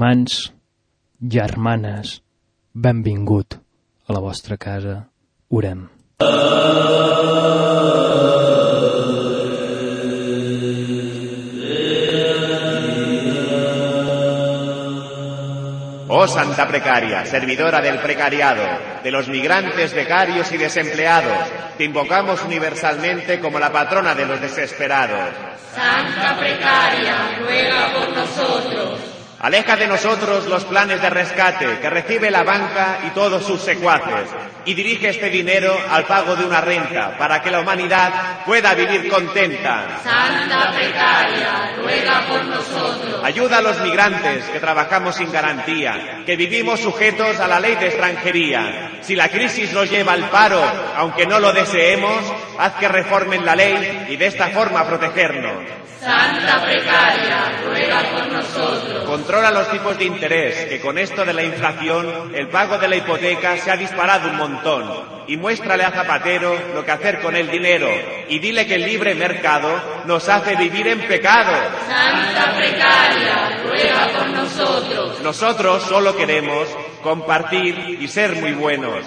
Germans, germanes, benvingut a la vostra casa. Orem. Oh Santa Precaria, servidora del precariado, de los migrantes, becarios y desempleados, te invocamos universalmente como la patrona de los desesperados. Santa Precaria, ruega por nosotros. Aleja de nosotros los planes de rescate que recibe la banca y todos sus secuaces y dirige este dinero al pago de una renta para que la humanidad pueda vivir contenta. Santa Precaria, ruega por nosotros. Ayuda a los migrantes que trabajamos sin garantía, que vivimos sujetos a la ley de extranjería. Si la crisis nos lleva al paro, aunque no lo deseemos, haz que reformen la ley y de esta forma protegernos. Santa Precaria, ruega por nosotros. Controla los tipos de interés, que con esto de la inflación, el pago de la hipoteca se ha disparado un montón. Y muéstrale a Zapatero lo que hacer con el dinero. Y dile que el libre mercado nos hace vivir en pecado. Santa Precaria, ruega por nosotros. Nosotros solo queremos compartir y ser muy buenos.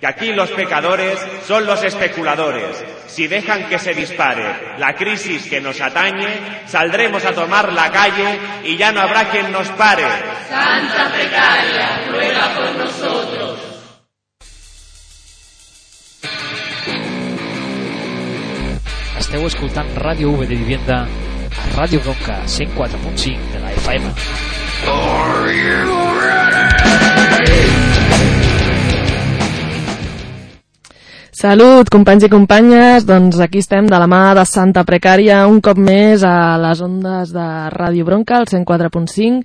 Que aquí los pecadores son los especuladores. Si dejan que se dispare la crisis que nos atañe, saldremos a tomar la calle y ya no habrá quien nos pare. Santa Precaria, ruega por nosotros. Esteu escoltant Ràdio V de Vivienda a Ràdio Bronca 104.5 de la FM. Salut, companys i companyes. Doncs aquí estem de la mà de Santa Precària un cop més a les ondes de Ràdio Bronca, el 104.5.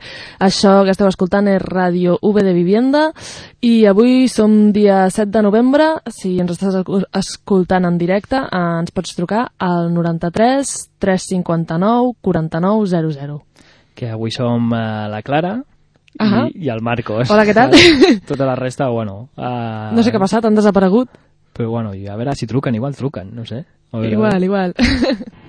Això que esteu escoltant és Ràdio V de Vivienda i avui som dia 7 de novembre. Si ens estàs escoltant en directe, eh, ens pots trucar al 93 359 49 00. Que avui som uh, la Clara i, i el Marcos. Hola, què tal? Tota la resta, bueno... Uh, No sé què ha passat, han desaparegut. Però bueno, i a veure si truquen, igual truquen, no sé. A veure, a Igual, veure. igual.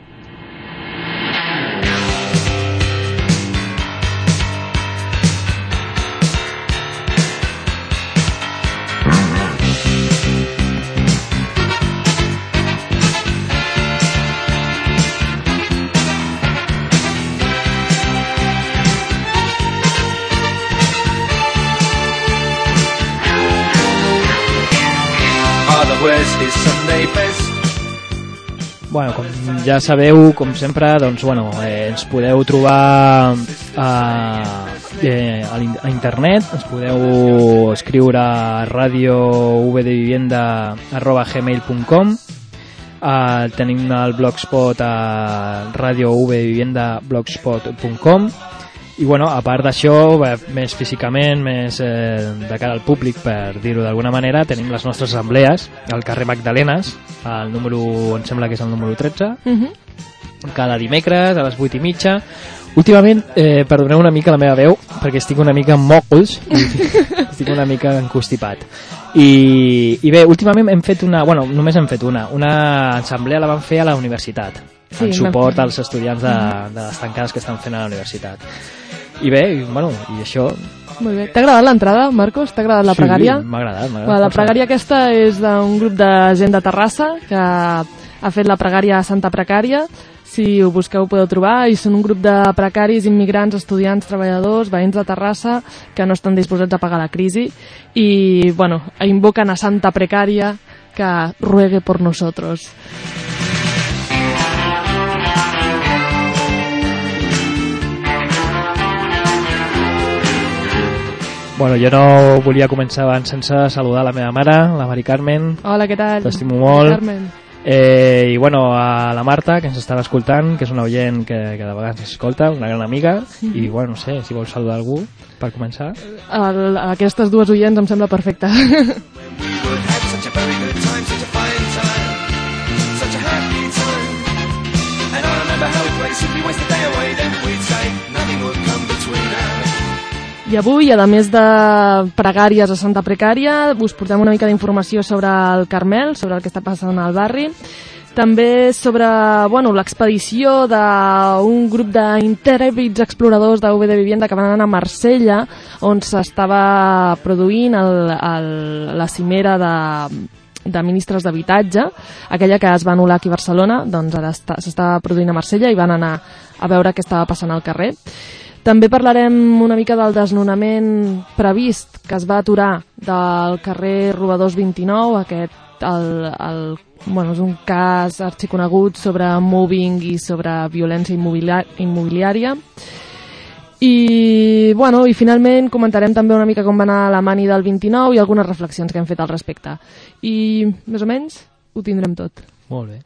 Bueno, com ja sabeu, com sempre, doncs, bueno, eh, ens podeu trobar a, eh, a, l'in- a internet, ens podeu escriure a radiovdevivienda.gmail.com Uh, tenim el blogspot a radiovdevivienda.blogspot.com i bueno, a part d'això, més físicament, més eh, de cara al públic, per dir-ho d'alguna manera, tenim les nostres assemblees al carrer Magdalenes, el número, em sembla que és el número 13, Mhm. cada dimecres a les 8 i mitja. Últimament, eh, perdoneu una mica la meva veu, perquè estic una mica amb mòcols, i estic una mica encostipat. I, I bé, últimament hem fet una, bueno, només hem fet una, una assemblea la vam fer a la universitat, Sí, en suport als estudiants de, de les tancades que estan fent a la universitat. I bé, i, bueno, i això... Molt bé. T'ha agradat l'entrada, Marcos? T'ha agradat la sí, pregària? M'ha agradat, m'ha agradat. la pregària aquesta és d'un grup de gent de Terrassa que ha fet la pregària a Santa Precària. Si ho busqueu podeu trobar i són un grup de precaris, immigrants, estudiants, treballadors, veïns de Terrassa que no estan disposats a pagar la crisi i, bueno, invoquen a Santa Precària que ruegue por nosotros. Bueno, jo no volia començar abans sense saludar la meva mare, la Mari Carmen, Hola, què tal? T'estimo molt. Carmen. Eh, I bueno, a la Marta, que ens estava escoltant, que és una oient que, que de vegades ens escolta, una gran amiga, i bueno, no sé, si vols saludar algú per començar. El, aquestes dues oients em sembla perfecte. We such a happy time. And I remember how play, simply waste the day I avui, a més de pregàries a Santa Precària, us portem una mica d'informació sobre el Carmel, sobre el que està passant al barri. També sobre bueno, l'expedició d'un grup d'intèrprets exploradors de UB de Vivienda que van anar a Marsella, on s'estava produint el, el, la cimera de, de ministres d'habitatge, aquella que es va anul·lar aquí a Barcelona, doncs ara s'estava produint a Marsella i van anar a veure què estava passant al carrer. També parlarem una mica del desnonament previst que es va aturar del carrer Robadors 29, aquest el, el, bueno, és un cas arxiconegut sobre moving i sobre violència immobilià- immobiliària. I, bueno, i finalment comentarem també una mica com va anar la mani del 29 i algunes reflexions que hem fet al respecte. I, més o menys, ho tindrem tot. Molt bé.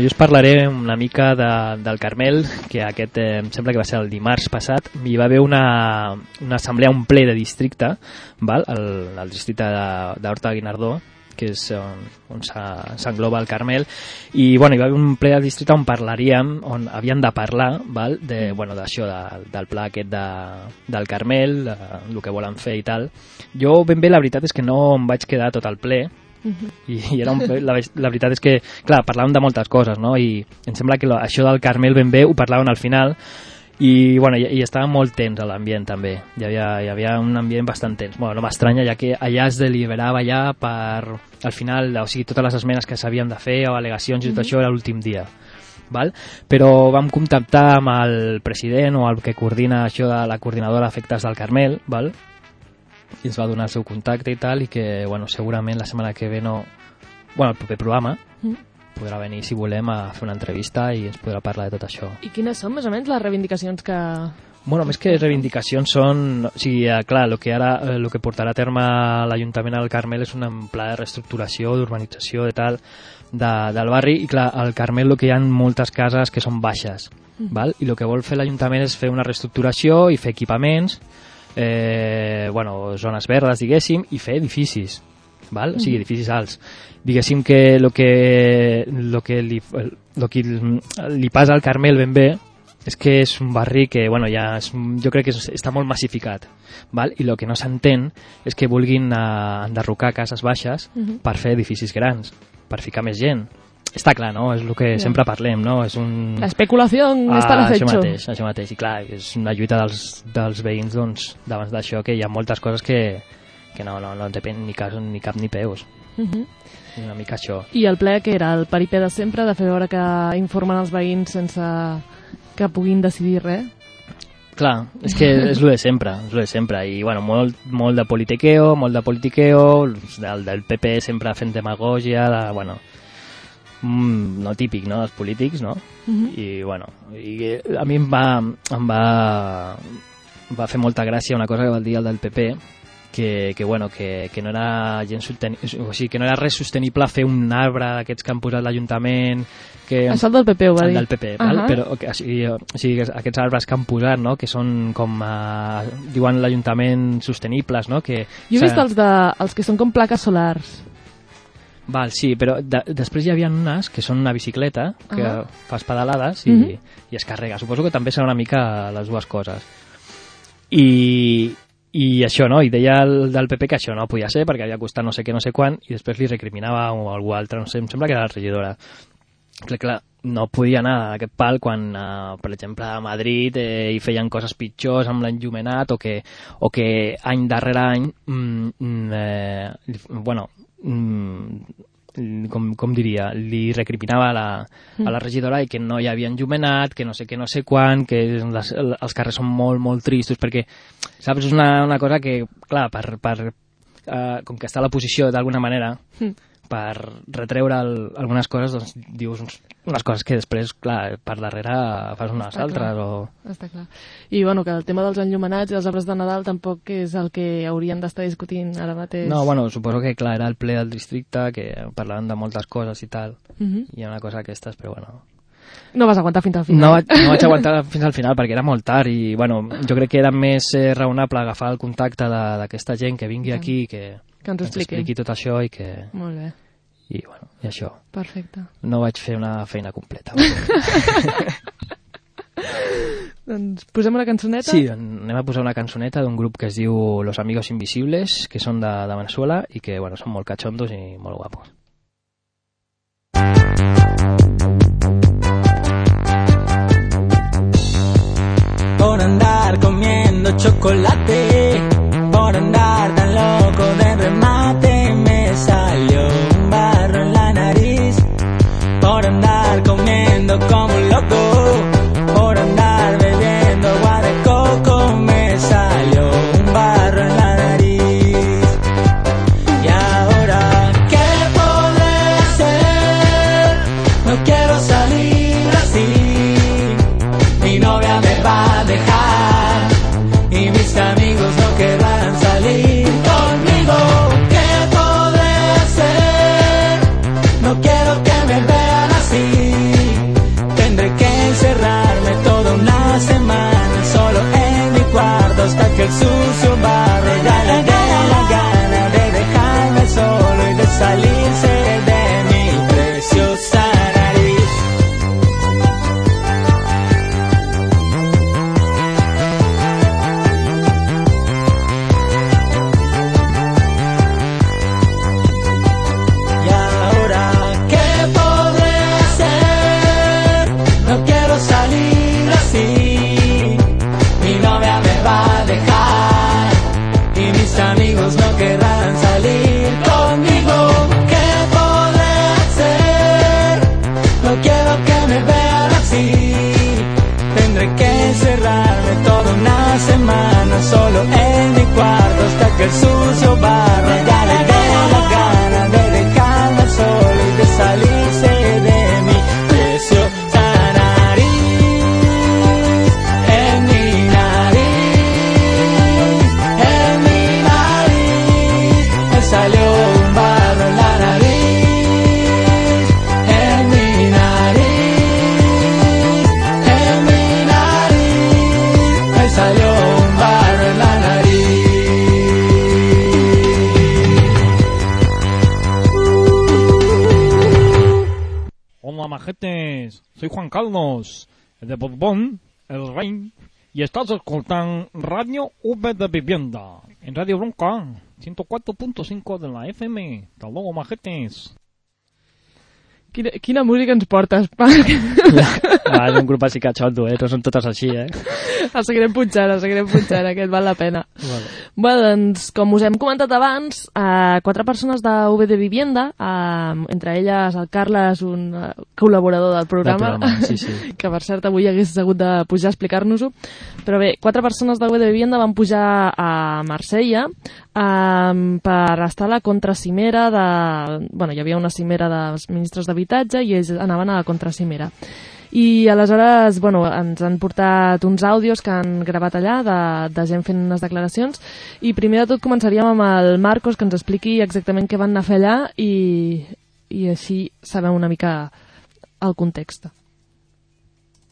Jo us parlaré una mica de, del Carmel, que aquest eh, em sembla que va ser el dimarts passat. Hi va haver una, una assemblea, un ple de districte, val? al, al districte de- d'Horta Guinardó, que és on, on s'engloba el Carmel, i bueno, hi va haver un ple de districte on parlaríem, on havien de parlar val? de, bueno, de, del pla aquest de, del Carmel, de, el que volen fer i tal. Jo ben bé la veritat és que no em vaig quedar tot el ple, i, i era un, la, la veritat és que, clar, parlàvem de moltes coses, no? I em sembla que lo, això del Carmel ben bé ho parlaven al final i, bueno, i, i estava molt tens a l'ambient també, hi havia, hi havia un ambient bastant tens, bueno, no m'estranya ja que allà es deliberava ja per al final, o sigui, totes les esmenes que s'havien de fer o al·legacions i tot això era l'últim dia val? però vam contactar amb el president o el que coordina això de la coordinadora d'efectes del Carmel val? I ens va donar el seu contacte i tal i que bueno, segurament la setmana que ve no bueno, el proper programa Mm. podrà venir si volem a fer una entrevista i ens podrà parlar de tot això I quines són, més o menys, les reivindicacions que... Bueno, més que reivindicacions són... O sigui, eh, clar, el que ara el que portarà a terme l'Ajuntament al Carmel és un pla de reestructuració, d'urbanització i tal de, del barri i clar, al Carmel el que hi ha moltes cases que són baixes val? i el que vol fer l'Ajuntament és fer una reestructuració i fer equipaments eh, bueno, zones verdes, diguéssim, i fer edificis val? o sigui, edificis alts diguéssim que el que, lo que, li, lo que li passa al Carmel ben bé és que és un barri que bueno, ja és, jo crec que és, està molt massificat val? i el que no s'entén és que vulguin uh, enderrocar cases baixes Mhm. per fer edificis grans per ficar més gent està clar, no? És el que Ja. sempre parlem, no? És un... La especulació està a Ah, l'acecho. això mateix, això mateix. I clar, és una lluita dels, dels veïns doncs, davant d'això, que hi ha moltes coses que, que no, no, no en depèn ni, cas, ni cap ni peus. Mhm. És una mica això. I el ple que era el paripé de sempre, de fer veure que informen els veïns sense que puguin decidir res. Clar, és que és el de sempre, és lo de sempre. I, bueno, molt, molt de politiqueo, molt de politiqueo, del, del PP sempre fent demagògia, de, bueno, mm, no típic, no?, dels polítics, no? Mhm. I, bueno, i eh, a mi em va, em va, em va fer molta gràcia una cosa que va dir el del PP, que, que, bueno, que, que no era gens o sigui, que no era res sostenible fer un arbre d'aquests que han posat l'Ajuntament que Això el del PP ho va el dir. del PP, val? Ahà. però o, que- o, sigui, o sigui, aquests arbres que han posat, no? que són com, uh, diuen l'Ajuntament, sostenibles, no? que Jo he vist els, de, els que són com plaques solars. Val, sí, però de, després hi havia unes que són una bicicleta, que Ahà. fas pedalades i, Mhm. i es carrega. Suposo que també serà una mica les dues coses. I, i això, no? I deia el del PP que això no podia ser perquè havia costat no sé què, no sé quan, i després li recriminava a algú altre, no sé, em sembla que era la regidora. Clar, clar, no podia anar a aquest pal quan, eh, per exemple, a Madrid eh, hi feien coses pitjors amb l'enllumenat o, que, o que any darrere any mm, mm, eh, bueno, mm, com, com diria, li recriminava a la, a la regidora i que no hi havia enllumenat, que no sé què, no sé quan, que les, els carrers són molt, molt tristos, perquè, saps, és una, una cosa que, clar, per, per, eh, com que està a la posició d'alguna manera, Mm. Per retreure el, algunes coses doncs dius uns, unes coses que després, clar, per darrere fas unes Està altres clar. o... Està clar. I bueno, que el tema dels enllumenats i els arbres de Nadal tampoc és el que haurien d'estar discutint ara mateix. No, bueno, suposo que clar, era el ple del districte que parlaven de moltes coses i tal Mhm. i una cosa d'aquestes, però bueno No vas aguantar fins al final. no, vaig, no vaig aguantar fins al final perquè era molt tard i bueno, jo crec que era més eh, raonable agafar el contacte d'aquesta gent que vingui Ja. aquí que Que ens ho expliqui. expliqui tot això i que Molt bé, i, bueno, i això perfecte. no vaig fer una feina completa Doncs posem una cançoneta? Sí, anem a posar una cançoneta d'un grup que es diu Los Amigos Invisibles, que són de, de Venezuela i que bueno, són molt cachondos i molt guapos. por andar comiendo chocolate, por andar estás escoltant Radio V de Vivienda, en Radio Bronca, 104.5 de la FM. Hasta luego majetes. Quina, quina música ens portes, Marc? Ah, és un grup així cachondo, eh? No són totes així, eh? el seguirem punxant, el seguirem punxant, aquest val la pena. Vale. Bueno, doncs, com us hem comentat abans, eh, quatre persones de UB de Vivienda, eh, entre elles el Carles, un eh, col·laborador del programa, Del programa, sí, sí. que per cert avui hagués hagut de pujar a explicar-nos-ho, però bé, quatre persones de UB de Vivienda van pujar a Marsella eh, per estar a la contracimera de... Bueno, hi havia una cimera dels ministres d'habitatge i ells anaven a la contracimera. I aleshores, bueno, ens han portat uns àudios que han gravat allà de, de gent fent unes declaracions i primer de tot començaríem amb el Marcos que ens expliqui exactament què van anar a fer allà i, i així sabem una mica el context.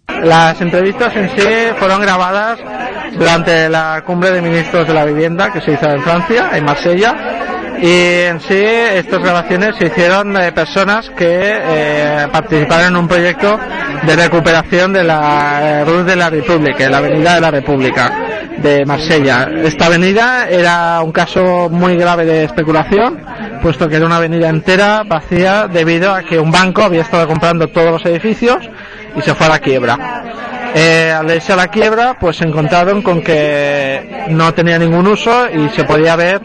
Las entrevistas en sí fueron grabadas durante la cumbre de ministros de la vivienda que se hizo en Francia, en Marsella. Y en sí estas grabaciones se hicieron de personas que eh, participaron en un proyecto de recuperación de la eh, Rue de la República, la Avenida de la República de Marsella. Esta avenida era un caso muy grave de especulación, puesto que era una avenida entera vacía debido a que un banco había estado comprando todos los edificios y se fue a la quiebra. Eh, al irse a la quiebra, pues se encontraron con que no tenía ningún uso y se podía ver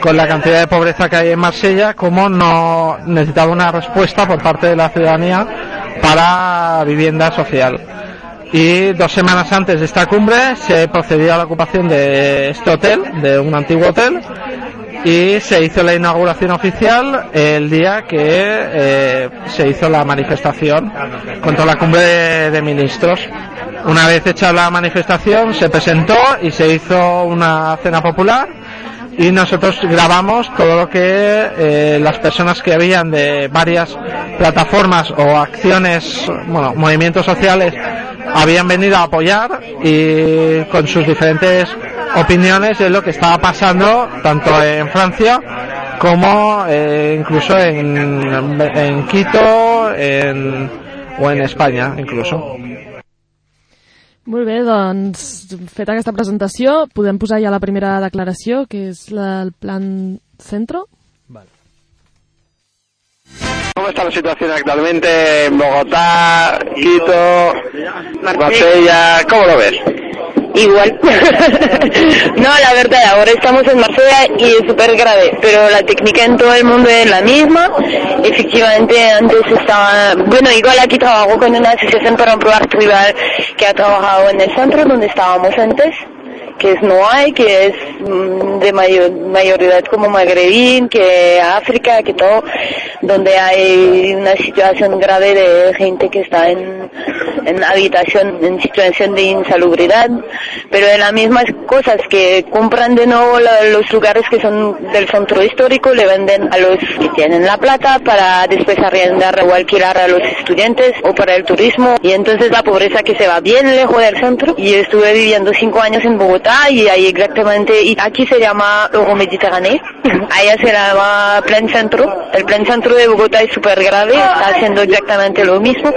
con la cantidad de pobreza que hay en Marsella como no necesitaba una respuesta por parte de la ciudadanía para vivienda social. Y dos semanas antes de esta cumbre se procedió a la ocupación de este hotel, de un antiguo hotel, y se hizo la inauguración oficial el día que eh, se hizo la manifestación contra la cumbre de, ministros. Una vez hecha la manifestación se presentó y se hizo una cena popular y nosotros grabamos todo lo que eh, las personas que habían de varias plataformas o acciones, bueno, movimientos sociales habían venido a apoyar y con sus diferentes opiniones de lo que estaba pasando tanto en Francia como eh, incluso en, en Quito en, o en España incluso. Molt bé, doncs, feta aquesta presentació, podem posar ja la primera declaració, que és la, el plan centro. ¿Cómo está la situación actualmente en Bogotá, Quito, Marsella? ¿Cómo lo ves? Igual. no, la verdad, ahora estamos en Marsella y es súper grave, pero la técnica en todo el mundo es la misma. Efectivamente, antes estaba, bueno, igual aquí trabajo con una asociación para un probar tribal que ha trabajado en el centro donde estábamos antes que es no hay, que es mm, de mayor, mayoría como magrebín, que África, que todo, donde hay una situación grave de gente que está en, en habitación, en situación de insalubridad, pero de las mismas cosas que compran de nuevo la- los lugares que son del centro histórico, le venden a los que tienen la plata para después arrendar o alquilar a los estudiantes o para el turismo, y entonces la pobreza que se va bien lejos del centro, y estuve viviendo cinco años en Bogotá y ahí exactamente, y aquí se llama Euro Mediterráneo, allá se llama Plan Centro, el Plan Centro de Bogotá es súper grave, está haciendo exactamente lo mismo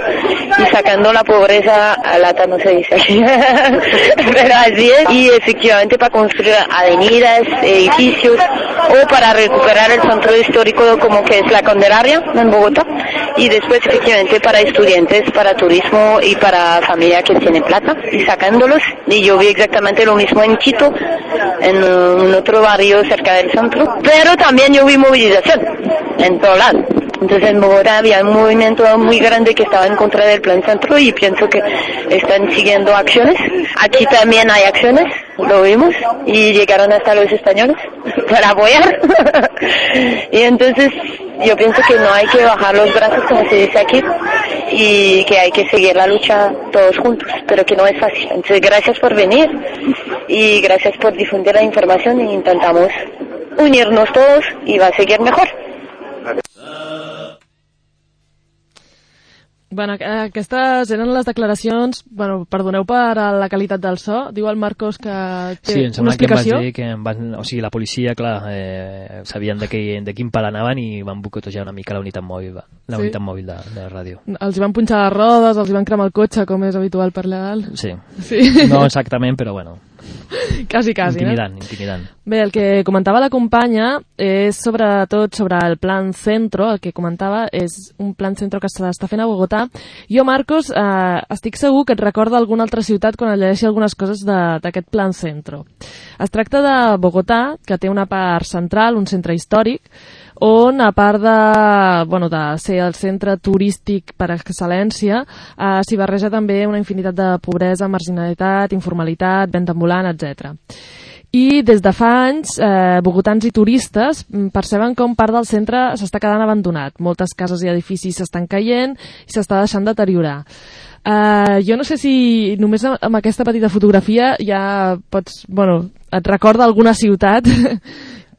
y sacando la pobreza a lata no se dice aquí, pero así es, y efectivamente para construir avenidas, edificios o para recuperar el centro histórico como que es la Candelaria en Bogotá. Y después efectivamente para estudiantes, para turismo y para familia que tiene plata y sacándolos. Y yo vi exactamente lo mismo Quito, en otro barrio cerca del centro, pero también yo vi movilización en todo lado. Entonces en Bogotá había un movimiento muy grande que estaba en contra del plan centro y pienso que están siguiendo acciones. Aquí también hay acciones, lo vimos, y llegaron hasta los españoles para apoyar. y entonces yo pienso que no hay que bajar los brazos, como se dice aquí, y que hay que seguir la lucha todos juntos, pero que no es fácil. Entonces gracias por venir y gracias por difundir la información y intentamos unirnos todos y va a seguir mejor. Bueno, eh, aquestes eren les declaracions, bueno, perdoneu per la qualitat del so, diu el Marcos que té Sí, em una explicació. dir que em van, o sigui, la policia, clar, eh, sabien de, que, de quin pal anaven i van boicotejar una mica la unitat mòbil, la Sí. unitat mòbil de, de ràdio. Els hi van punxar les rodes, els hi van cremar el cotxe, com és habitual per legal. Sí. Sí. No exactament, però bueno, quasi, quasi, intimidant, intimidant. Bé, el que comentava la companya és sobretot sobre el plan centro, el que comentava és un plan centro que s'està fent a Bogotà. Jo, Marcos, eh, estic segur que et recorda alguna altra ciutat quan llegeixi algunes coses de- d'aquest plan centro. Es tracta de Bogotà, que té una part central, un centre històric, on a part de, bueno, de ser el centre turístic per excel·lència, eh, s'hi barreja també una infinitat de pobresa, marginalitat, informalitat, venda ambulant, etc. I des de fa anys, eh, bogotans i turistes mm, perceben com part del centre s'està quedant abandonat. Moltes cases i edificis s'estan caient i s'està deixant deteriorar. Uh, jo no sé si només amb aquesta petita fotografia ja pots, bueno, et recorda alguna ciutat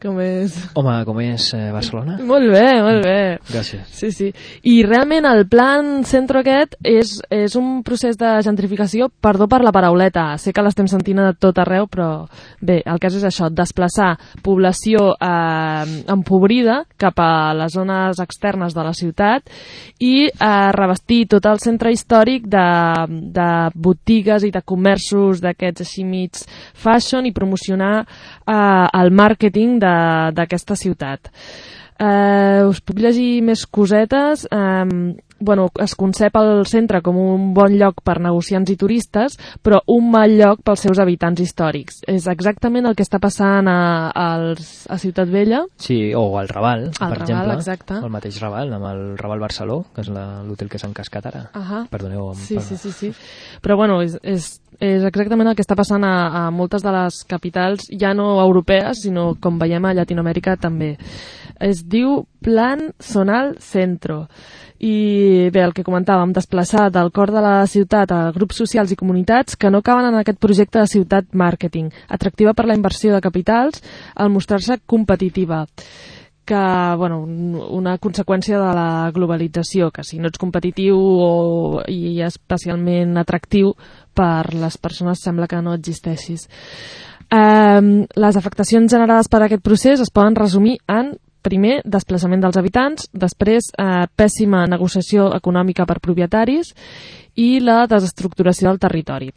com és... Home, com és eh, Barcelona? Molt bé, molt bé. Gràcies. Sí, sí. I realment el plan centro aquest és, és un procés de gentrificació, perdó per la parauleta, sé que l'estem sentint a tot arreu, però bé, el cas és això, desplaçar població eh, empobrida cap a les zones externes de la ciutat i eh, revestir tot el centre històric de, de botigues i de comerços d'aquests així mig fashion i promocionar eh, el màrqueting d'aquesta ciutat. Eh, us puc llegir més cosetes. Eh, bueno, es concep el centre com un bon lloc per negociants i turistes, però un mal lloc pels seus habitants històrics. És exactament el que està passant a, als, a Ciutat Vella. Sí, o al Raval, Al per Raval, exemple. exacte. El mateix Raval, amb el Raval Barceló, que és l'hotel que s'ha encascat ara. Ahà. Perdoneu. em Sí, sí, sí, sí. Però bueno, és, és, és exactament el que està passant a, a moltes de les capitals, ja no europees, sinó com veiem a Llatinoamèrica també. Es diu Plan Zonal Centro. I bé, el que comentàvem, desplaçar del cor de la ciutat a grups socials i comunitats que no caben en aquest projecte de ciutat màrqueting, atractiva per la inversió de capitals al mostrar-se competitiva que, bueno, un- una conseqüència de la globalització, que si no ets competitiu o, i especialment atractiu per les persones sembla que no existeixis. Um, les afectacions generades per aquest procés es poden resumir en primer, desplaçament dels habitants, després, eh, pèssima negociació econòmica per propietaris i la desestructuració del territori.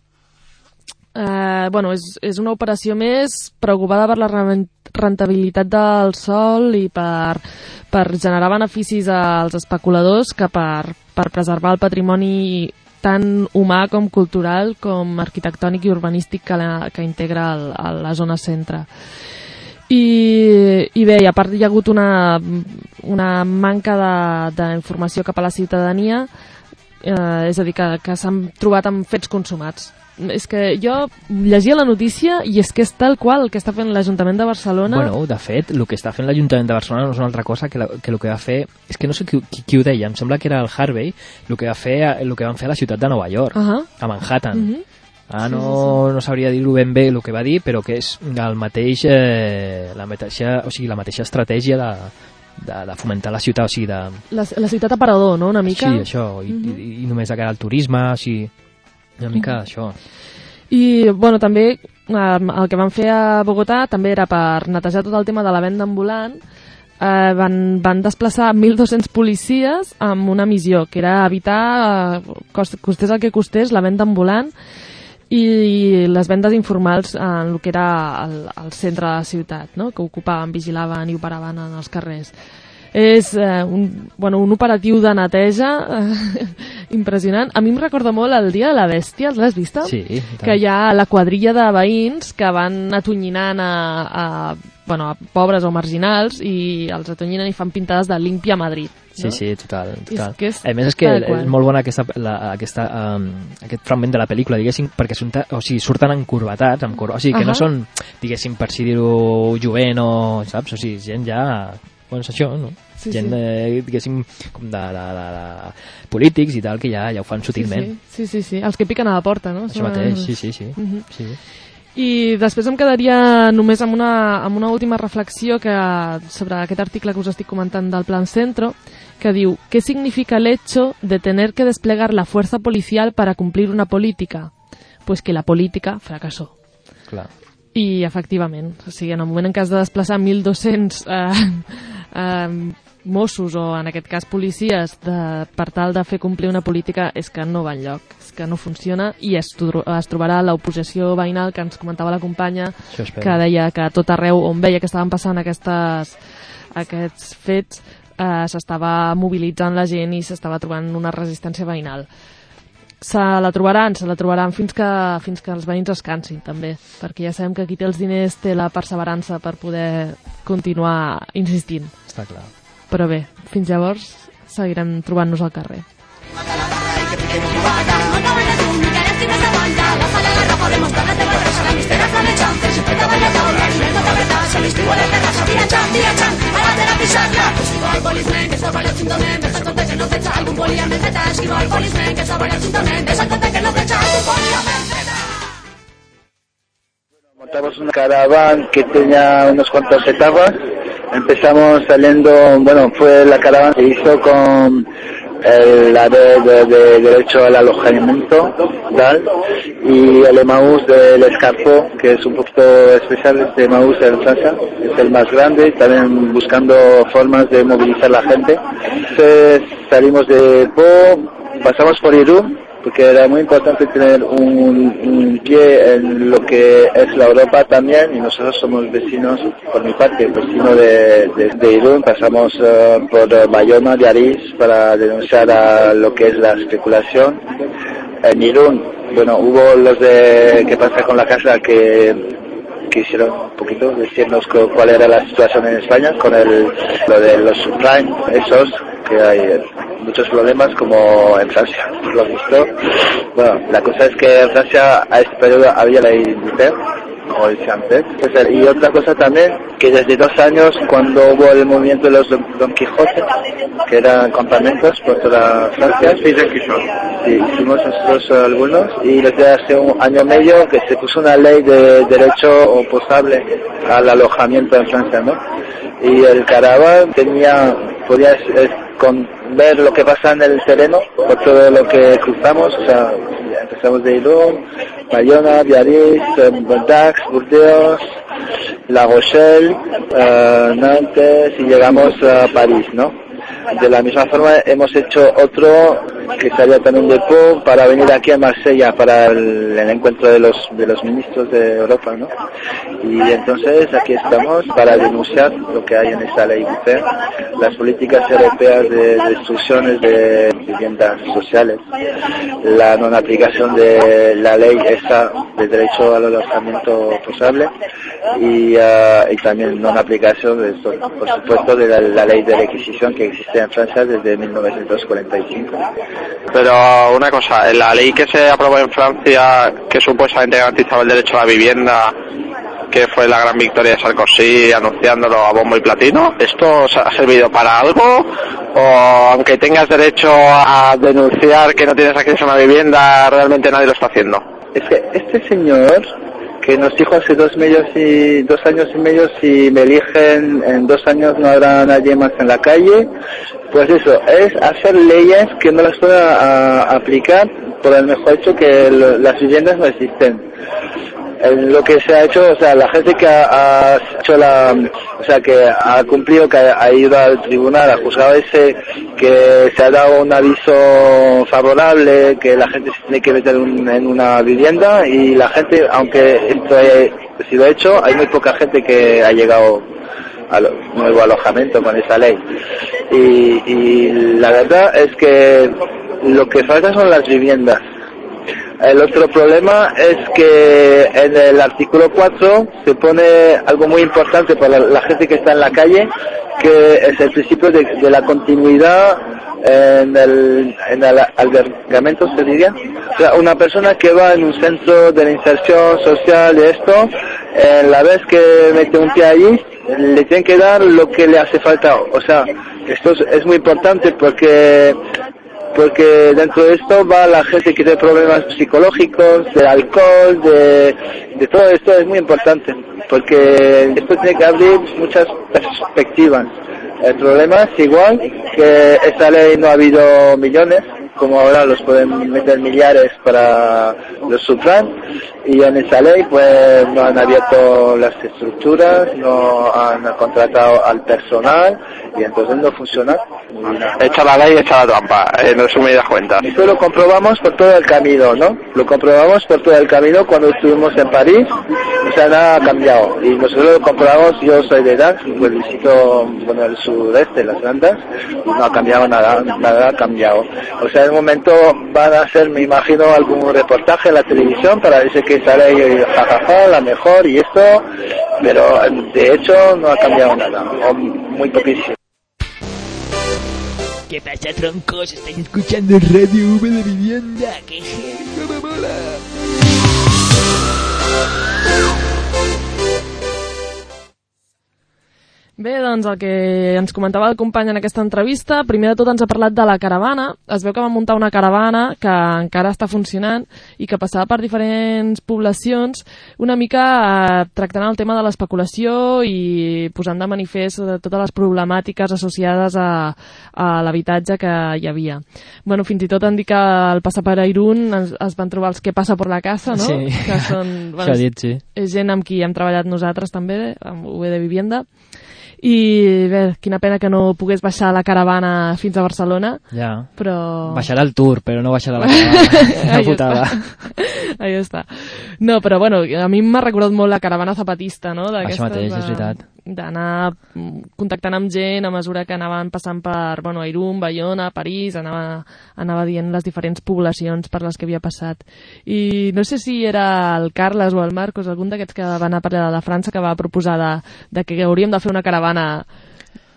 Eh, bueno, és, és una operació més preocupada per la ren- rentabilitat del sol i per, per generar beneficis als especuladors que per, per preservar el patrimoni tant humà com cultural com arquitectònic i urbanístic que, la, que integra el, el, la zona centre. I, i bé, i a part hi ha hagut una, una manca de- d'informació cap a la ciutadania eh, és a dir, que, que s'han trobat amb fets consumats. És que jo llegia la notícia i és que és tal qual el que està fent l'Ajuntament de Barcelona. Bueno, de fet, el que està fent l'Ajuntament de Barcelona no és una altra cosa que, la, que el que va fer... És que no sé qui, qui, qui ho deia, em sembla que era el Harvey, el que, va fer, el que van fer a la ciutat de Nova York, Ahà. a Manhattan. Mhm. Ah, no, no sabria dir-ho ben bé el que va dir, però que és el mateix, eh, la, mateixa, o sigui, la mateixa estratègia de, de, de fomentar la ciutat, o sigui, de, La, la ciutat aparador, no?, una mica. Sí, això, i, Mhm. i, i només de cara al turisme, o sigui, una mica això. I, bueno, també el que van fer a Bogotà també era per netejar tot el tema de la venda ambulant, eh, van, van desplaçar 1.200 policies amb una missió, que era evitar, eh, cost, costés el que costés, la venda ambulant i les vendes informals en el que era el, el centre de la ciutat, no? que ocupaven, vigilaven i operaven en els carrers. És eh, un, bueno, un operatiu de neteja eh, impressionant. A mi em recorda molt el Dia de la Bèstia, l'has vista? Sí. Que hi ha la quadrilla de veïns que van atonyinant a, a, bueno, a pobres o marginals i els atonyinen i fan pintades de Límpia Madrid. Sí, no? sí, total. total. És que és a més, és que és molt bona aquesta, la, aquesta, um, aquest fragment de la pel·lícula, diguéssim, perquè són, ta- o sigui, surten encurvatats, amb cor... o sigui, que Ahà. no són, diguéssim, per si dir-ho jovent o, saps? O sigui, gent ja... Bueno, és això, no? Sí, gent, sí. Eh, diguéssim, com de, de, de, de, polítics i tal, que ja, ja ho fan sutilment. Sí, sí, sí, sí. Els que piquen a la porta, no? Això mateix, sí, sí, sí. Mhm. sí. I després em quedaria només amb una, amb una última reflexió que, sobre aquest article que us estic comentant del Plan Centro, que diu ¿Qué significa el hecho de tener que desplegar la fuerza policial para cumplir una política? Pues que la política fracasó. Clar. I, efectivament, o sigui, en el moment en què has de desplaçar 1.200 eh, eh, Mossos o, en aquest cas, policies de, per tal de fer complir una política és que no va enlloc, és que no funciona i es, es trobarà l'oposició veïnal que ens comentava la companya que deia que tot arreu on veia que estaven passant aquestes, aquests fets eh, s'estava mobilitzant la gent i s'estava trobant una resistència veïnal se la trobaran, se la trobaran fins que, fins que els veïns es cansin també, perquè ja sabem que qui té els diners té la perseverança per poder continuar insistint. Està clar. però bé, fins llavors seguirem trobant-nos al carrer Montamos una caravana que tenía unas cuantas etapas. Empezamos saliendo, bueno, fue la caravana que hizo con el la de, de- de derecho al alojamiento, tal, y el Emaús del Escarpo, que es un poquito especial, este Emaús en Francia, es el más grande, también buscando formas de movilizar la gente. Salimos de Po, pasamos por Irún, porque era muy importante tener un, pie en lo que es la Europa también y nosotros somos vecinos, por mi parte, vecino de, de, Irún, pasamos eh, por Bayona, de Arís, para denunciar a lo que es la especulación. En Irún, bueno, hubo los de qué pasa con la casa que quisieron un poquito decirnos cu- cuál era la situación en España con el, lo de los subprime, esos, que hay eh, muchos problemas como en Francia, por lo visto. Bueno, la cosa es que en Francia a este periodo había la IDP, como decía antes. Pues, Y otra cosa también, que desde dos años, cuando hubo el movimiento de los Don, Don Quijote, que eran campamentos por toda Francia, sí, hicimos nosotros algunos, y desde hace un año y medio que se puso una ley de derecho oposable al alojamiento en Francia, ¿no? Y el caraván tenía, podía eh, con ver lo que pasa en el terreno, por todo lo que cruzamos, o sea, empezamos de Irún, Bayona, Biarritz, eh, Dax, Burdeos, La Rochelle, eh, Nantes y llegamos a París, ¿no? De la misma forma hemos hecho otro que salía también de Pau para venir aquí a Marsella para el, encuentro de los de los ministros de Europa, ¿no? Y entonces aquí estamos para denunciar lo que hay en esa ley IPC, las políticas europeas de destrucciones de viviendas sociales, la no aplicación de la ley esa de derecho al alojamiento posible y, y también no aplicación de esto, por supuesto de la ley de requisición que existe en Francia desde 1945. Pero una cosa, la ley que se aprobó en Francia, que supuestamente garantizaba el derecho a la vivienda, que fue la gran victoria de Sarkozy anunciándolo a bombo y platino, ¿esto ha servido para algo? ¿O aunque tengas derecho a denunciar que no tienes acceso a una vivienda, realmente nadie lo está haciendo? Es que este señor que nos dijo hace dos, medios y, dos años y medio si me eligen en dos años no habrá nadie más en la calle, pues eso, es hacer leyes que no las pueda a- aplicar por el mejor hecho que lo- las viviendas no existen. Lo que se ha hecho, o sea, la gente que ha, hecho la, o sea, que ha cumplido, que ha, ha ido al tribunal, ha juzgado ese, que se ha dado un aviso favorable, que la gente se tiene que meter un- en una vivienda y la gente, aunque esto haya sido hecho, hay muy poca gente que ha llegado al nuevo alojamiento con esa ley. Y, y la verdad es que lo que falta son las viviendas. El otro problema es que en el artículo 4 se pone algo muy importante para la, gente que está en la calle, que es el principio de, de la continuidad en el, en el albergamiento, se diría. O sea, una persona que va en un centro de inserción social y esto, en la vez que mete un pie allí, le tienen que dar lo que le hace falta. O sea, esto es, es muy importante porque porque dentro de esto va la gente que tiene problemas psicológicos, del alcohol, de, de todo esto es muy importante, porque esto tiene que abrir muchas perspectivas. El problema es igual que esta ley no ha habido millones, como ahora los pueden meter millares para los subplan, y en esa ley pues no han abierto las estructuras, no han contratado al personal, y entonces no funciona. Echa la ley, echa la trampa, en resumidas cuentas. Esto lo comprobamos por todo el camino, ¿no? Lo comprobamos por todo el camino cuando estuvimos en París, o sea, nada ha cambiado. Y nosotros lo comprobamos, yo soy de Dax, pues visito, bueno, el sudeste, las Andas, y no ha cambiado nada, nada ha cambiado. O sea, un momento van a hacer, me imagino, algún reportaje en la televisión para decir que sale ahí, jajaja, la mejor y esto, pero de hecho no ha cambiado nada, o muy poquísimo. ¿Qué pasa, troncos? Estáis escuchando Radio V de Vivienda. ¡Qué heavy, cómo mola! Bé, doncs el que ens comentava el company en aquesta entrevista, primer de tot ens ha parlat de la caravana. Es veu que va muntar una caravana que encara està funcionant i que passava per diferents poblacions, una mica eh, tractant el tema de l'especulació i posant de manifest eh, totes les problemàtiques associades a, a l'habitatge que hi havia. Bueno, fins i tot han dit que al passar per Irún es, es van trobar els que passa per la casa, no? Sí. Que són, ha dit, sí. és gent amb qui hem treballat nosaltres també, amb UB de Vivienda, I bé, quina pena que no pogués baixar la caravana fins a Barcelona, Ja. però... Baixarà el tour, però no baixarà la caravana. Una Ahí putada. Ahí està. No, però bueno, a mi m'ha recordat molt la caravana zapatista, no? D'aquestes mateix, de- és veritat. D'anar mm, contactant amb gent a mesura que anaven passant per, bueno, Irún, Bayona, París, anava, anava dient les diferents poblacions per les que havia passat. I no sé si era el Carles o el Marcos, algun d'aquests que va anar per allà de França, que va proposar de, de que hauríem de fer una caravana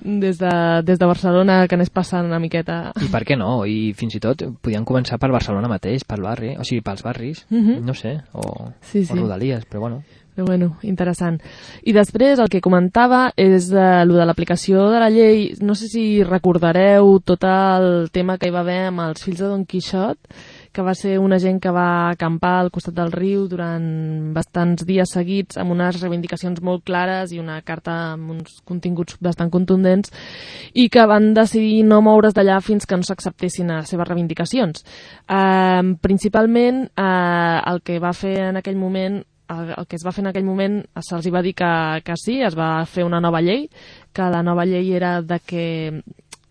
des de, des de Barcelona que anés passant una miqueta I per què no? I fins i tot podien començar per Barcelona mateix, pel barri, o sigui, pels barris, Mhm. no sé, o, Sí, sí. o rodalies, però bueno. Bueno, interessant. I després el que comentava és eh, lo de l'aplicació de la llei. No sé si recordareu tot el tema que hi va haver amb els fills de Don Quixot, que va ser una gent que va acampar al costat del riu durant bastants dies seguits amb unes reivindicacions molt clares i una carta amb uns continguts bastant contundents i que van decidir no moure's d'allà fins que no s'acceptessin les seves reivindicacions. Eh, principalment eh, el que va fer en aquell moment el, el que es va fer en aquell moment se'ls va dir que, que sí, es va fer una nova llei, que la nova llei era de que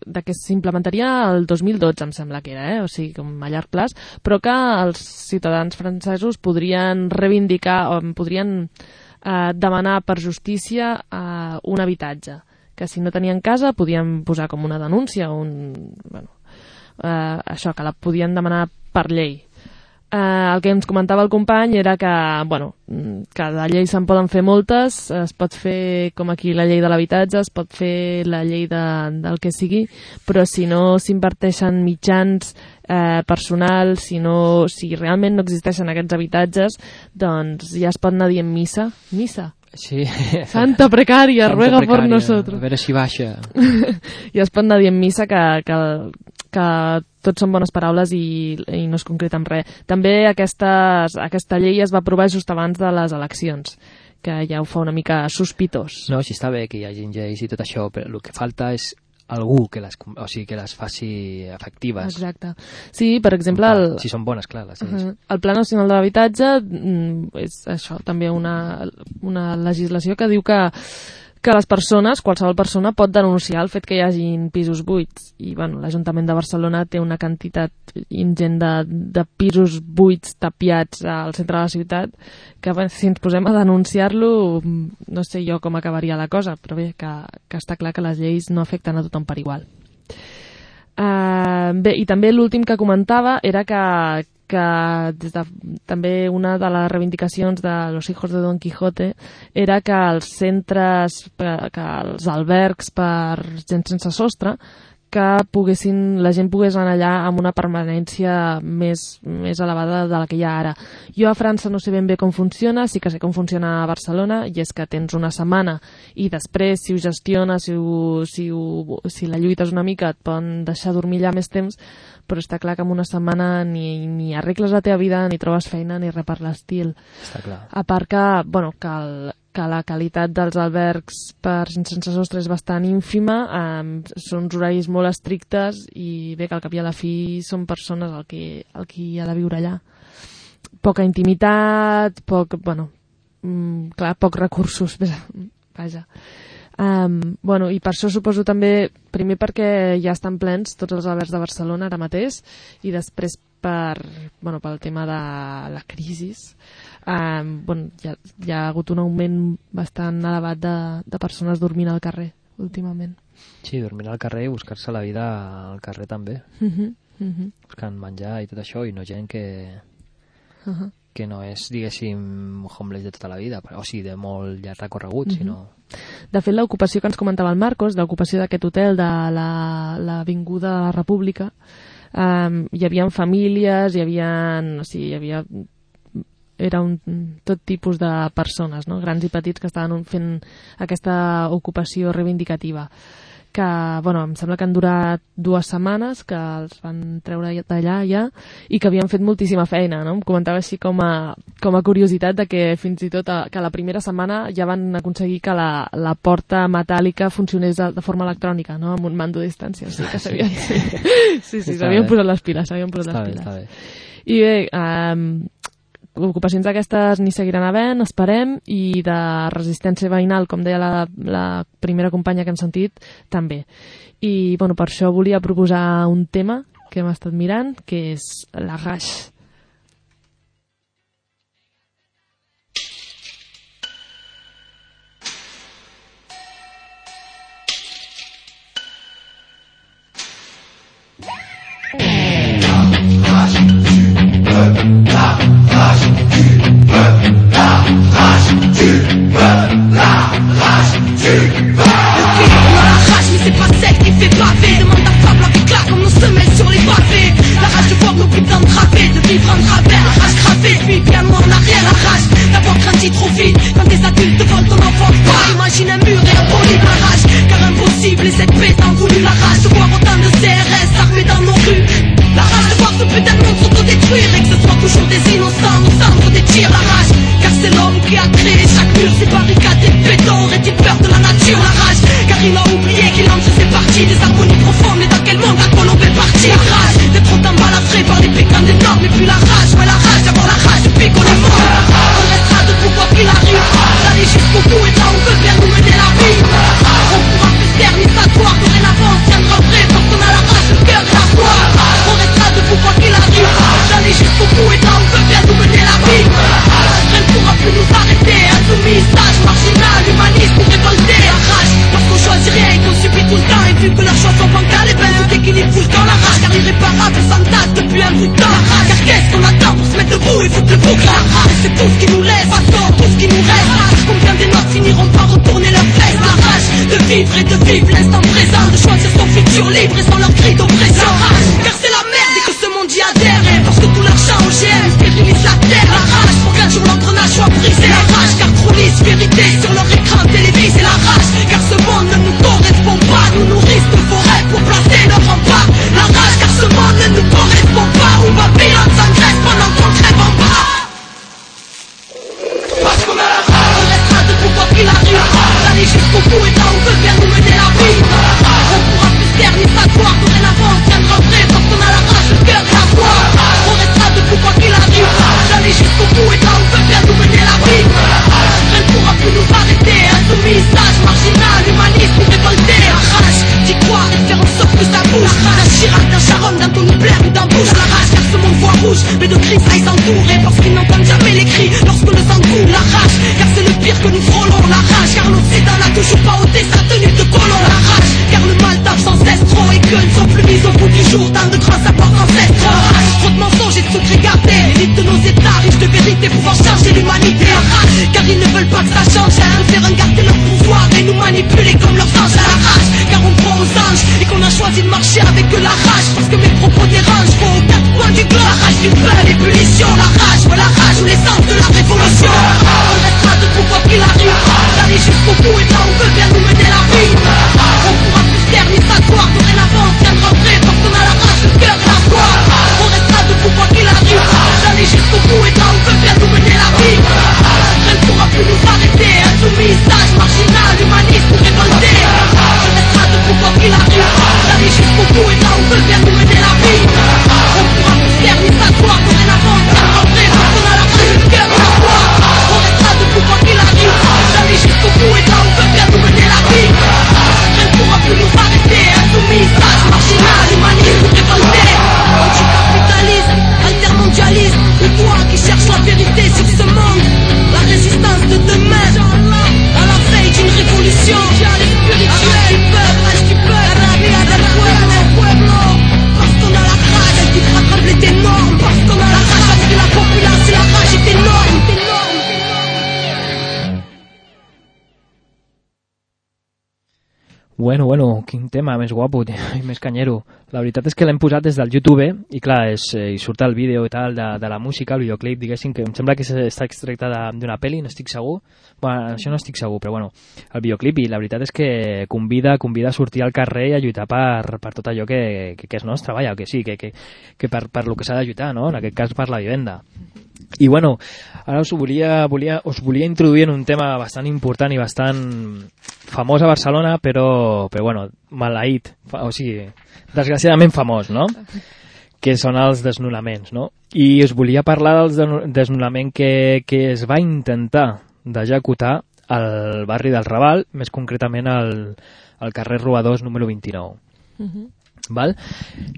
de que s'implementaria el 2012, em sembla que era, eh? o sigui, com a llarg plaç, però que els ciutadans francesos podrien reivindicar o podrien eh, demanar per justícia eh, un habitatge, que si no tenien casa podien posar com una denúncia, un, bueno, eh, això, que la podien demanar per llei. Eh, el que ens comentava el company era que, bueno, mm, que de lleis se'n poden fer moltes, es pot fer com aquí la llei de l'habitatge, es pot fer la llei de, del que sigui, però si no s'inverteixen mitjans eh, personal, si, no, si realment no existeixen aquests habitatges, doncs ja es pot anar dient missa. Missa. Sí. Santa precària, Santa ruega por precària, nosotros. A veure si baixa. I es pot anar dient missa que, que, que tot són bones paraules i, i no es concreta amb res. També aquestes, aquesta llei es va aprovar just abans de les eleccions, que ja ho fa una mica sospitós. No, si està bé que hi hagi lleis i tot això, però el que falta és algú que les, o sigui, que les faci efectives. Exacte. Sí, per exemple... El, Si són bones, clar, les lleis. Uh -huh. El Pla Nacional de l'Habitatge mm, és això, també una, una legislació que diu que, que les persones, qualsevol persona, pot denunciar el fet que hi hagin pisos buits. I bueno, l'Ajuntament de Barcelona té una quantitat ingent de, de pisos buits tapiats al centre de la ciutat que si ens posem a denunciar-lo no sé jo com acabaria la cosa, però bé, que, que està clar que les lleis no afecten a tothom per igual. Uh, bé, i també l'últim que comentava era que, que des de, també una de les reivindicacions de los hijos de Don Quijote era que els centres, que els albergs per gent sense sostre, que poguessin, la gent pogués anar allà amb una permanència més, més elevada de la que hi ha ara. Jo a França no sé ben bé com funciona, sí que sé com funciona a Barcelona, i és que tens una setmana i després, si ho gestiones, si, ho, si, ho, si la lluites una mica, et poden deixar dormir allà més temps, però està clar que en una setmana ni, ni arregles la teva vida, ni trobes feina, ni res per l'estil. Està clar. A part que, bueno, que, el, que la qualitat dels albergs per sense sostre és bastant ínfima, eh, són uns horaris molt estrictes i bé que al cap i a la fi són persones el que, el qui ha de viure allà. Poca intimitat, poc, bueno, mm, clar, pocs recursos, vaja. Um, bueno, i per això suposo també, primer perquè ja estan plens tots els albergs de Barcelona ara mateix i després per, bueno, pel tema de la crisi um, bueno, hi, ha, hi ha hagut un augment bastant elevat de, de persones dormint al carrer últimament. Sí, dormir al carrer i buscar-se la vida al carrer també. Uh -huh, uh -huh, Buscant menjar i tot això, i no gent que, uh -huh. que no és, diguéssim, homeless de tota la vida, o sigui, de molt llarg recorregut, Mhm. sinó... De fet, l'ocupació que ens comentava el Marcos, l'ocupació d'aquest hotel de la- l'Avinguda de la República, um, hi havia famílies, hi havia, o sigui, hi havia era un, tot tipus de persones, no? grans i petits, que estaven fent aquesta ocupació reivindicativa que, bueno, em sembla que han durat dues setmanes, que els van treure d'allà ja, i que havien fet moltíssima feina, no? Em comentava així com a, com a curiositat de que fins i tot a, que la primera setmana ja van aconseguir que la, la porta metàl·lica funcionés de, de forma electrònica, no? Amb un mando a distància, o sigui que s'havien... Sí, sí, s'havien bé. posat les piles, s'havien posat Està les bé, piles. està bé. I bé, um, ocupacions d'aquestes n'hi seguiran havent, esperem, i de resistència veïnal, com deia la, la primera companya que hem sentit, també. I bueno, per això volia proposar un tema que hem estat mirant, que és la raix. On a la rage mais c'est pas celle qui fait baver Demande à qui claque comme nos semelles sur les pavés La rage de voir nos putains drapés De vivre en travers, la rage gravée Puis bien loin en arrière, la rage d'avoir grandi trop vite Quand des adultes volent ton enfant pas Imagine un mur et un bolide la rage Car impossible, les ZP t'en voulu la rage De voir autant de des La rage, car c'est l'homme qui a créé chaque mur Ces barricades et béton Aurait-il peur de la nature, la rage Car il a oublié qu'il entre ses parties Des harmonies profondes, mais dans quel monde la colombe est partie. La rage d'être autant balafré par les piquants des Et puis la rage, ouais la rage vu que sont bancales, et ben tout équilibre tout temps La rage, car irréparable, s'entasse depuis un bout de temps. Car qu'est-ce qu'on attend pour se mettre debout et foutre le bouc c'est tout ce qui nous laisse, façon, tout ce qui nous reste. Combien des nôtres finiront par retourner leurs fesses La rage, de vivre et de vivre l'instant présent De choisir son futur libre et sans leur cri d'oppression car c'est la merde et que ce monde y adhère. Et parce que tout l'argent OGM stérilise la terre. La rage, pour qu'un jour l'engrenage soit brisé. La rage, car trop lisse vérité sur leur Mais de cris ils s'entourer Parce qu'ils n'entendent jamais les cris Lorsque le sang coule la rage. Car c'est le pire que nous frôlons La rage. Car l'Occident n'a toujours pas ôté sa tenue de colon La rage. Car le mal tape sans cesse trop Et que ne sont plus mis au bout du jour Tant de grands ancestraux La rage, Trop de mensonges et de secrets gardés. L'élite de nos états riches de vérité Pouvant changer l'humanité. La rage car ils ne veulent pas que ça change. Ils préfèrent garder leur pouvoir et nous manipuler comme leurs anges. À Car on croit aux anges et qu'on a choisi de marcher avec la rage. Parce que mes propos dérangent Faut du La rage du peuple, l'ébullition La rage, ouais la rage ou l'essence de la révolution. On restera debout quoi qu'il arrive D'aller jusqu'au bout et Bueno, bueno, quin tema més guapo i més canyero. La veritat és que l'hem posat des del YouTube i clar, és, eh, hi surt el vídeo i tal de, de la música, el videoclip, diguéssim, que em sembla que està extracte de- d'una pel·li, no estic segur. Bueno, això no estic segur, però bueno, el videoclip i la veritat és que convida convida a sortir al carrer i a lluitar per, per tot allò que, que, que és nostre, vaja, que sí, que, que, que per, per lo que s'ha de lluitar, no? En aquest cas per la vivenda. I bueno, ara us volia, volia, us volia introduir en un tema bastant important i bastant famós a Barcelona, però, però bueno, maleït, fa- o sigui, desgraciadament famós, no? que són els desnonaments, no? I us volia parlar del desno- desnonament que, que es va intentar d'executar al barri del Raval, més concretament al, al carrer Robadors número 29 Mhm. Val?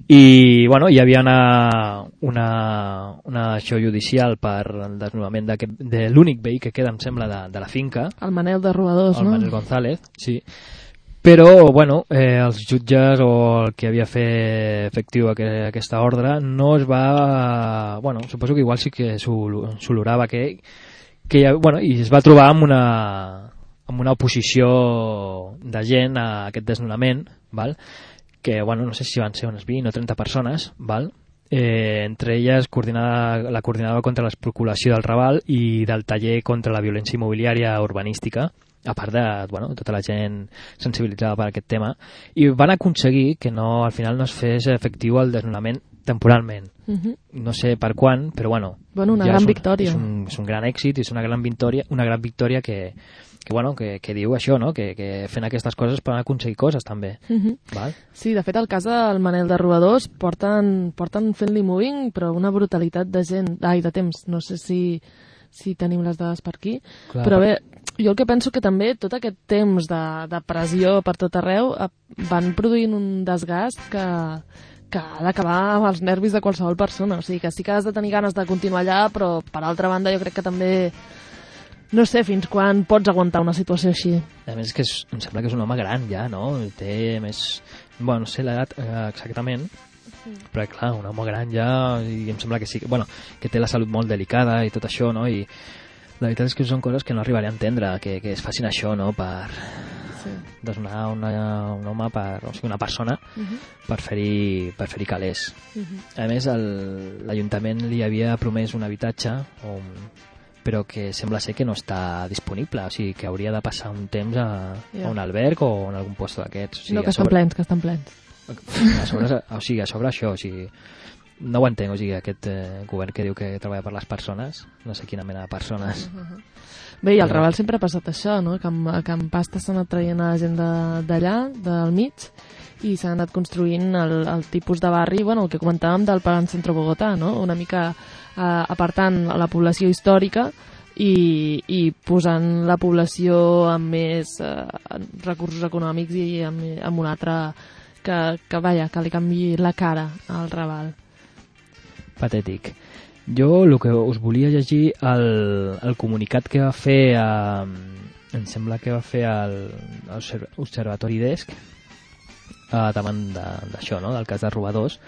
i bueno, hi havia una, una, una acció judicial per el desnonament de l'únic veí que queda, em sembla, de, de la finca El Manel de Robadors, el no? Manel González, sí. Però, bueno, eh, els jutges o el que havia fet efectiu aqu aquesta ordre no es va... Bueno, suposo que igual sí que s'ol- s'olorava que, que ja, bueno, i es va trobar amb una, amb una oposició de gent a aquest desnonament, val? Que, bueno, no sé si van ser unes 20 o 30 persones, val? Eh, entre elles coordinada, la coordinadora contra l'especulació del Raval i del taller contra la violència immobiliària urbanística, a part de bueno, tota la gent sensibilitzada per aquest tema, i van aconseguir que no, al final no es fes efectiu el desnonament temporalment. Mhm. No sé per quan, però bueno... Bueno, una ja gran és un, victòria. És un, és un gran èxit, és una gran victòria, una gran victòria que, que, bueno, que, que diu això, no? que, que fent aquestes coses poden aconseguir coses també. Mhm. Val? Sí, de fet, el cas del Manel de Robadors porten, porten fent-li moving, però una brutalitat de gent... Ai, de temps, no sé si, si tenim les dades per aquí. Clar, però per- bé, jo el que penso que també tot aquest temps de, de pressió per tot arreu eh, van produint un desgast que, que ha d'acabar amb els nervis de qualsevol persona. O sigui, que sí que has de tenir ganes de continuar allà, però per altra banda jo crec que també no sé fins quan pots aguantar una situació així. A més, que és, em sembla que és un home gran ja, no? Té més... Bueno, no sé l'edat eh, exactament, però clar, un home gran ja i em sembla que sí, que- bueno, que té la salut molt delicada i tot això, no? I la veritat és que són coses que no arribaré a entendre, que, que es facin això, no? Per Sí. desnonar una, un home, per, o sigui, una persona, Mhm. per fer-hi per fer calés. Mhm. A més, el- l'Ajuntament li havia promès un habitatge, o un, però que sembla ser que no està disponible, o sigui, que hauria de passar un temps a, Ja. a un alberg o en algun lloc d'aquests. O sigui, no, que a estan sobre- plens, que estan plens. a sobre, o sigui, a sobre això, o sigui, no ho entenc, o sigui, aquest eh, govern que diu que treballa per les persones, no sé quina mena de persones. Bé, i al Raval sempre ha passat això, no? que amb, que amb pasta s'ha anat traient a la gent de- d'allà, del mig, i s'ha anat construint el, el tipus de barri, bueno, el que comentàvem del Plan Centro Bogotà, no? una mica eh, apartant la població històrica i, i posant la població amb més eh, recursos econòmics i amb, amb un altre que, que, vaja, que li canvi la cara al Raval. Patètic. Jo el que us volia llegir el, el comunicat que va fer a, em sembla que va fer el, el Observatori Desc eh, davant de- d'això, no? del cas de robadors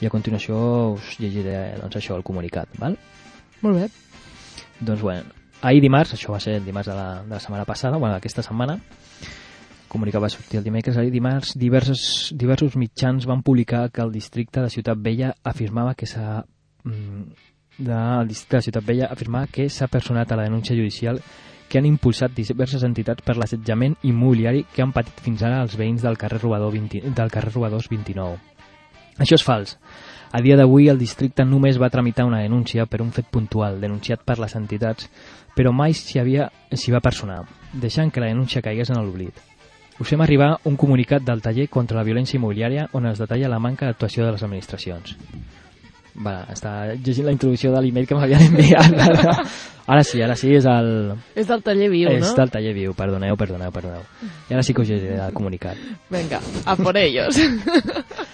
i a continuació us llegiré doncs, això, el comunicat. Val? Molt bé. Doncs bueno, ahir dimarts, això va ser el dimarts de la, de la setmana passada, bueno, aquesta setmana, comunicat va sortir el dimecres, ahir dimarts, diversos, diversos mitjans van publicar que el districte de Ciutat Vella afirmava que s'ha mm, del districte de Ciutat Vella afirmava que s'ha personat a la denúncia judicial que han impulsat diverses entitats per l'assetjament immobiliari que han patit fins ara els veïns del carrer Robador 20, del carrer Robadors 29. Això és fals. A dia d'avui el districte només va tramitar una denúncia per un fet puntual denunciat per les entitats, però mai s'hi havia s'hi va personar, deixant que la denúncia caigués en l'oblit. Us fem arribar un comunicat del taller contra la violència immobiliària on es detalla la manca d'actuació de les administracions. Va, està llegint la introducció de l'email que m'havien enviat. Ara sí, ara sí, és el... És del taller viu, és no? del taller viu, perdoneu, perdoneu, perdoneu. I ara sí que us llegiré el comunicat. Venga, a por ellos.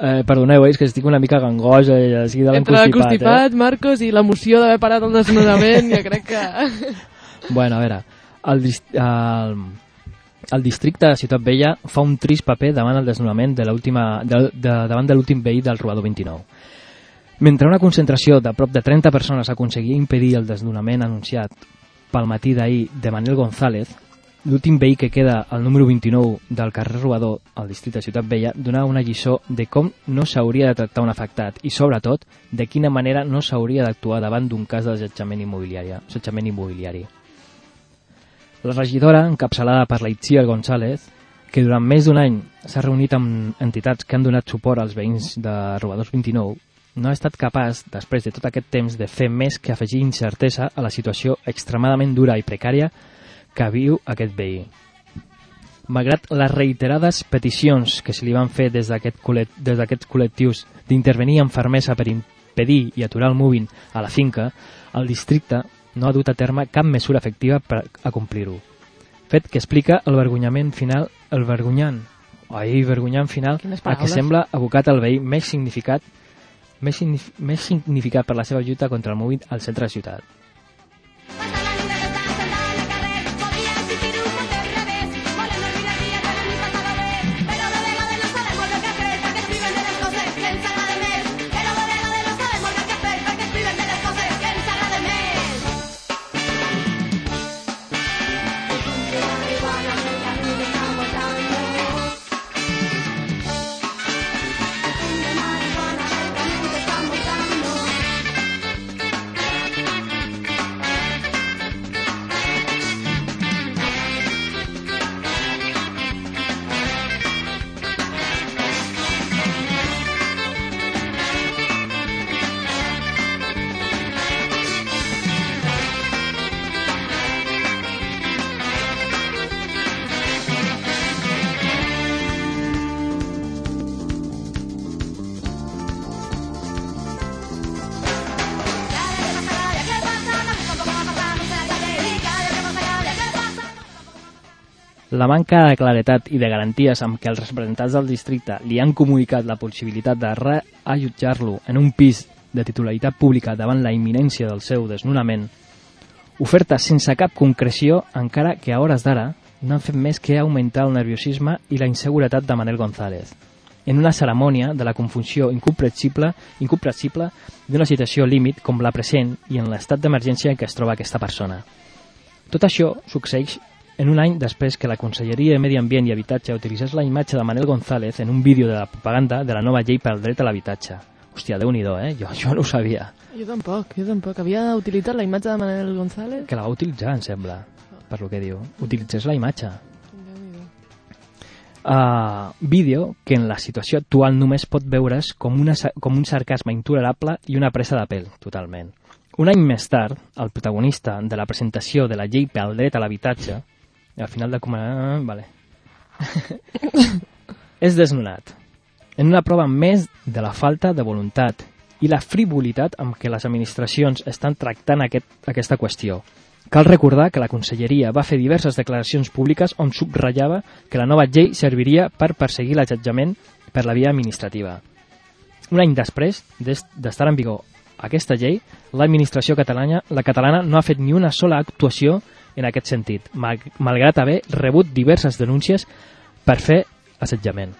Eh, perdoneu, eh, és que estic una mica gangós, eh, així de Entre l'enconstipat, l'encostipat, Marcos, i l'emoció d'haver parat el desnudament, jo crec que... eh? Bueno, a veure, el, el, el districte de Ciutat Vella fa un trist paper davant el desnonament de l'última de, de, davant de l'últim veí del Robador 29. Mentre una concentració de prop de 30 persones aconseguia impedir el desnonament anunciat pel matí d'ahir de Manel González, l'últim veí que queda al número 29 del carrer Robador, al districte de Ciutat Vella, donava una lliçó de com no s'hauria de tractar un afectat i, sobretot, de quina manera no s'hauria d'actuar davant d'un cas d'assetjament immobiliari. assetjament immobiliari. La regidora, encapçalada per la Itziar González, que durant més d'un any s'ha reunit amb entitats que han donat suport als veïns de Robadors 29, no ha estat capaç, després de tot aquest temps, de fer més que afegir incertesa a la situació extremadament dura i precària que viu aquest veí. malgrat les reiterades peticions que se li van fer des d'aquest col·le- des d'aquests col·lectius d'intervenir amb fermesa per impedir i aturar el moving a la finca, el districte no ha dut a terme cap mesura efectiva per acomplir-ho. Fet que explica el vergonyament final, el vergonyant, ai, vergonyant final, a que sembla abocat al veí més significat més, signif més significat per la seva lluita contra el moving al centre de ciutat. La manca de claretat i de garanties amb què els representants del districte li han comunicat la possibilitat de reallotjar-lo en un pis de titularitat pública davant la imminència del seu desnonament, oferta sense cap concreció, encara que a hores d'ara no han fet més que augmentar el nerviosisme i la inseguretat de Manel González, en una cerimònia de la confusió incomprensible, incomprensible d'una situació límit com la present i en l'estat d'emergència en què es troba aquesta persona. Tot això succeeix en un any després que la Conselleria de Medi Ambient i Habitatge utilitzés la imatge de Manel González en un vídeo de la propaganda de la nova llei pel dret a l'habitatge. Hòstia, déu nhi eh? Jo, jo no ho sabia. Jo tampoc, jo tampoc. Havia utilitzat la imatge de Manel González. Que la va utilitzar, em sembla, per lo que diu. Utilitzés la imatge. Uh, vídeo que en la situació actual només pot veure's com, una, com un sarcasme intolerable i una presa de pèl, totalment. Un any més tard, el protagonista de la presentació de la llei pel dret a l'habitatge, al final de... com- Vale. és desnonat. En una prova més de la falta de voluntat i la frivolitat amb què les administracions estan tractant aquest, aquesta qüestió. Cal recordar que la Conselleria va fer diverses declaracions públiques on subratllava que la nova llei serviria per perseguir l'assetjament per la via administrativa. Un any després d'est- d'estar en vigor aquesta llei, l'administració catalana, la catalana no ha fet ni una sola actuació en aquest sentit, mal, malgrat haver rebut diverses denúncies per fer assetjament.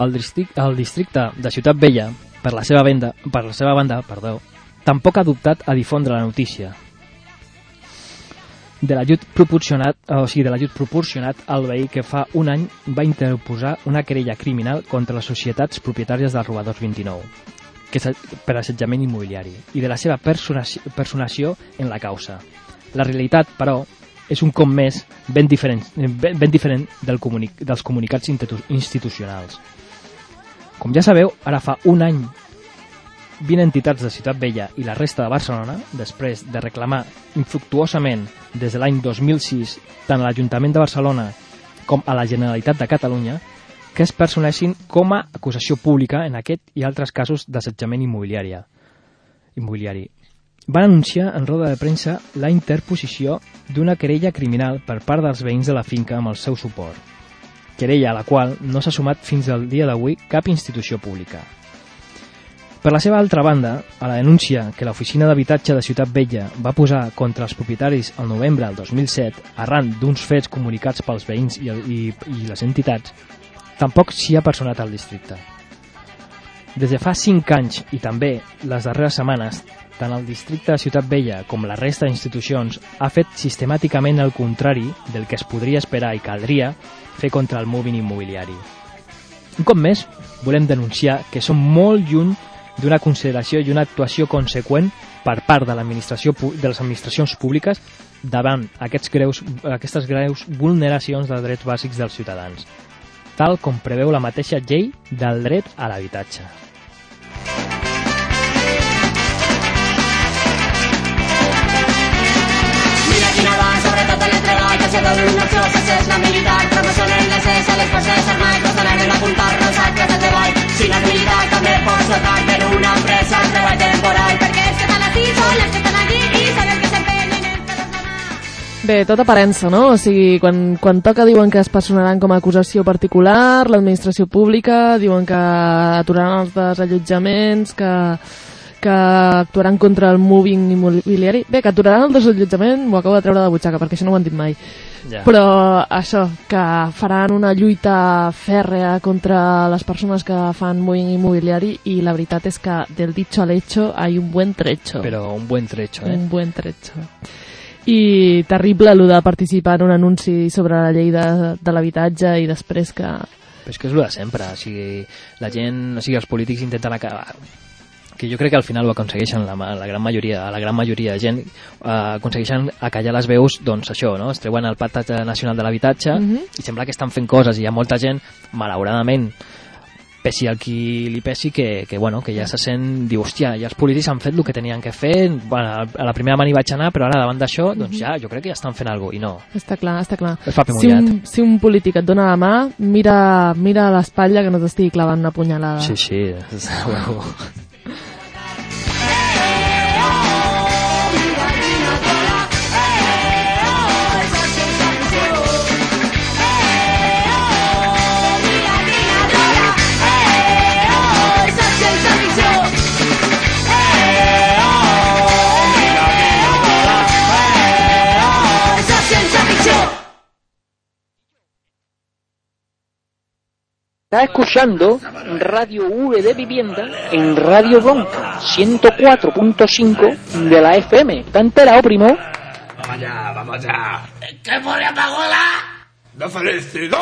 El, distric, el districte de Ciutat Vella, per la seva, venda, per la seva banda, perdó, tampoc ha dubtat a difondre la notícia de l'ajut proporcionat, o sigui, de l'ajut proporcionat al veí que fa un any va interposar una querella criminal contra les societats propietàries del Robadors 29, que és per assetjament immobiliari, i de la seva personació, personació en la causa. La realitat, però, és un cop més ben diferent, ben, ben diferent del comunic, dels comunicats institu- institucionals. Com ja sabeu, ara fa un any 20 entitats de Ciutat Vella i la resta de Barcelona, després de reclamar infructuosament des de l'any 2006 tant a l'Ajuntament de Barcelona com a la Generalitat de Catalunya, que es personessin com a acusació pública en aquest i altres casos d'assetjament immobiliari. immobiliari. Van anunciar en roda de premsa la interposició d'una querella criminal per part dels veïns de la finca amb el seu suport. Querella a la qual no s'ha sumat fins al dia d'avui cap institució pública. Per la seva altra banda, a la denúncia que l'Oficina d'Habitatge de Ciutat Vella va posar contra els propietaris el novembre del 2007, arran d'uns fets comunicats pels veïns i, i, i les entitats, tampoc s'hi ha personat al districte. Des de fa 5 anys i també les darreres setmanes, tant el districte de Ciutat Vella com la resta d'institucions ha fet sistemàticament el contrari del que es podria esperar i caldria fer contra el moving immobiliari. Un cop més, volem denunciar que som molt lluny d'una consideració i una actuació conseqüent per part de, l'administració pu- de les administracions públiques davant aquests greus, aquestes greus vulneracions dels drets bàsics dels ciutadans, tal com preveu la mateixa llei del dret a l'habitatge. Sota d'una opció s'assesna militar, promocionen l'accés a les forces armades, els anaren a apuntar-nos als actes de treball. Si és militar, també pots tocar per una empresa el treball temporal, perquè els estan aquí són els que estan allí i sabem que la Bé, tot aparença, no? O sigui, quan, quan toca diuen que es personaran com a acusació particular, l'administració pública, diuen que aturaran els desallotjaments, que, que actuaran contra el moving immobiliari. Bé, que aturaran el desallotjament m'ho acabo de treure de butxaca, perquè això no ho han dit mai. Ja. Però això, que faran una lluita fèrrea contra les persones que fan moving immobiliari i la veritat és que del dicho al hecho hay un buen trecho. Però un buen trecho, eh? Un buen trecho. I terrible el de participar en un anunci sobre la llei de, de l'habitatge i després que... Però és que és el de sempre, o sigui, la gent, o sigui, els polítics intenten acabar que jo crec que al final ho aconsegueixen la, la gran majoria, la gran majoria de gent eh, aconsegueixen acallar les veus doncs això, no? es treuen el Pacte Nacional de l'Habitatge Mhm. i sembla que estan fent coses i hi ha molta gent, malauradament pesi al qui li pesi que, que, bueno, que ja se sent, diu, hòstia, ja els polítics han fet el que tenien que fer, bueno, a la primera mà hi vaig anar, però ara davant d'això, doncs ja, jo crec que ja estan fent alguna cosa, i no. Està clar, està clar. És paper Si un, si un polític et dona la mà, mira, mira l'espatlla que no t'estigui clavant una punyalada. Sí, sí, Está escuchando Radio V de Vivienda en Radio Bronca 104.5 de la FM. ¿Está enterado, primo? Vamos allá, vamos allá. ¡Que pone apagola! ¡De felicidad!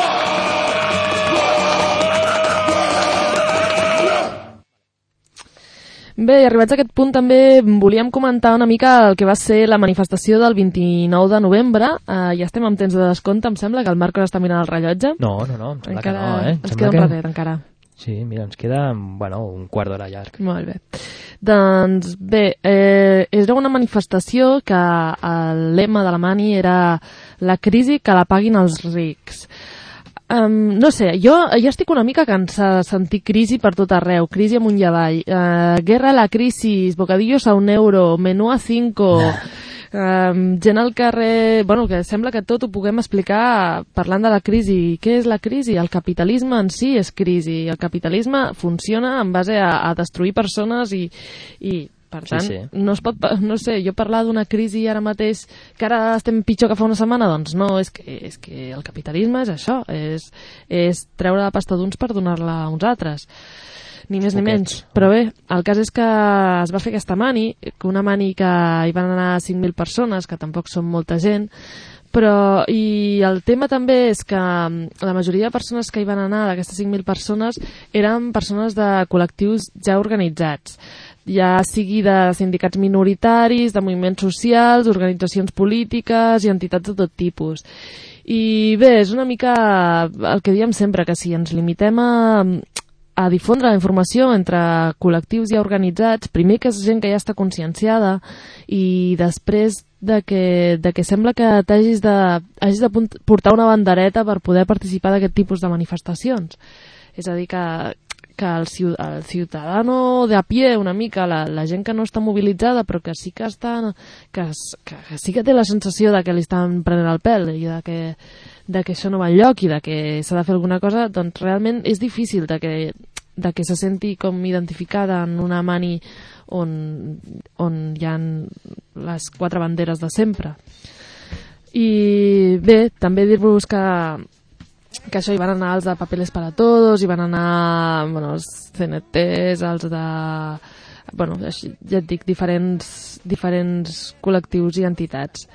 Bé, i arribats a aquest punt també volíem comentar una mica el que va ser la manifestació del 29 de novembre. Uh, ja estem amb temps de descompte, em sembla que el Marcos està mirant el rellotge. no, no, no, em sembla encara, que no, eh? Em Ens queda un que- ratet encara. Sí, mira, ens queda, bueno, un quart d'hora llarg. Molt bé. Doncs bé, eh, era una manifestació que el lema de la Mani era la crisi que la paguin els rics. Um, no sé, jo ja estic una mica cansada de sentir crisi per tot arreu, crisi amunt i avall, uh, guerra a la crisi, bocadillos a un euro, menú a cinco, um, gent al carrer... Bueno, que sembla que tot ho puguem explicar parlant de la crisi. Què és la crisi? El capitalisme en si és crisi. El capitalisme funciona en base a, a destruir persones i, i per Sí, tant, sí. no es pot, no sé, jo parlar d'una crisi ara mateix que ara estem pitjor que fa una setmana, doncs no, és que, és que el capitalisme és això, és, és treure la pasta d'uns per donar-la a uns altres ni més ni menys. Però bé, el cas és que es va fer aquesta mani, que una mani que hi van anar 5.000 persones, que tampoc són molta gent, però i el tema també és que mm, la majoria de persones que hi van anar, d'aquestes 5.000 persones, eren persones de col·lectius ja organitzats ja sigui de sindicats minoritaris, de moviments socials, organitzacions polítiques i entitats de tot tipus. I bé, és una mica el que diem sempre, que si ens limitem a, a difondre la informació entre col·lectius ja organitzats, primer que és gent que ja està conscienciada i després de que, de que sembla que t'hagis de, hagis de portar una bandereta per poder participar d'aquest tipus de manifestacions. És a dir, que, que el, el ciutadano de a pie una mica, la, la gent que no està mobilitzada però que sí que està que, que, que sí que té la sensació de que li estan prenent el pèl i de que, de que això no va enlloc i de que s'ha de fer alguna cosa, doncs realment és difícil de que, de que se senti com identificada en una mani on, on hi ha les quatre banderes de sempre. I bé, també dir-vos que que això hi van anar els de Papeles para Todos, hi van anar bueno, els CNTs, els de... Bueno, ja et dic, diferents, diferents col·lectius i entitats.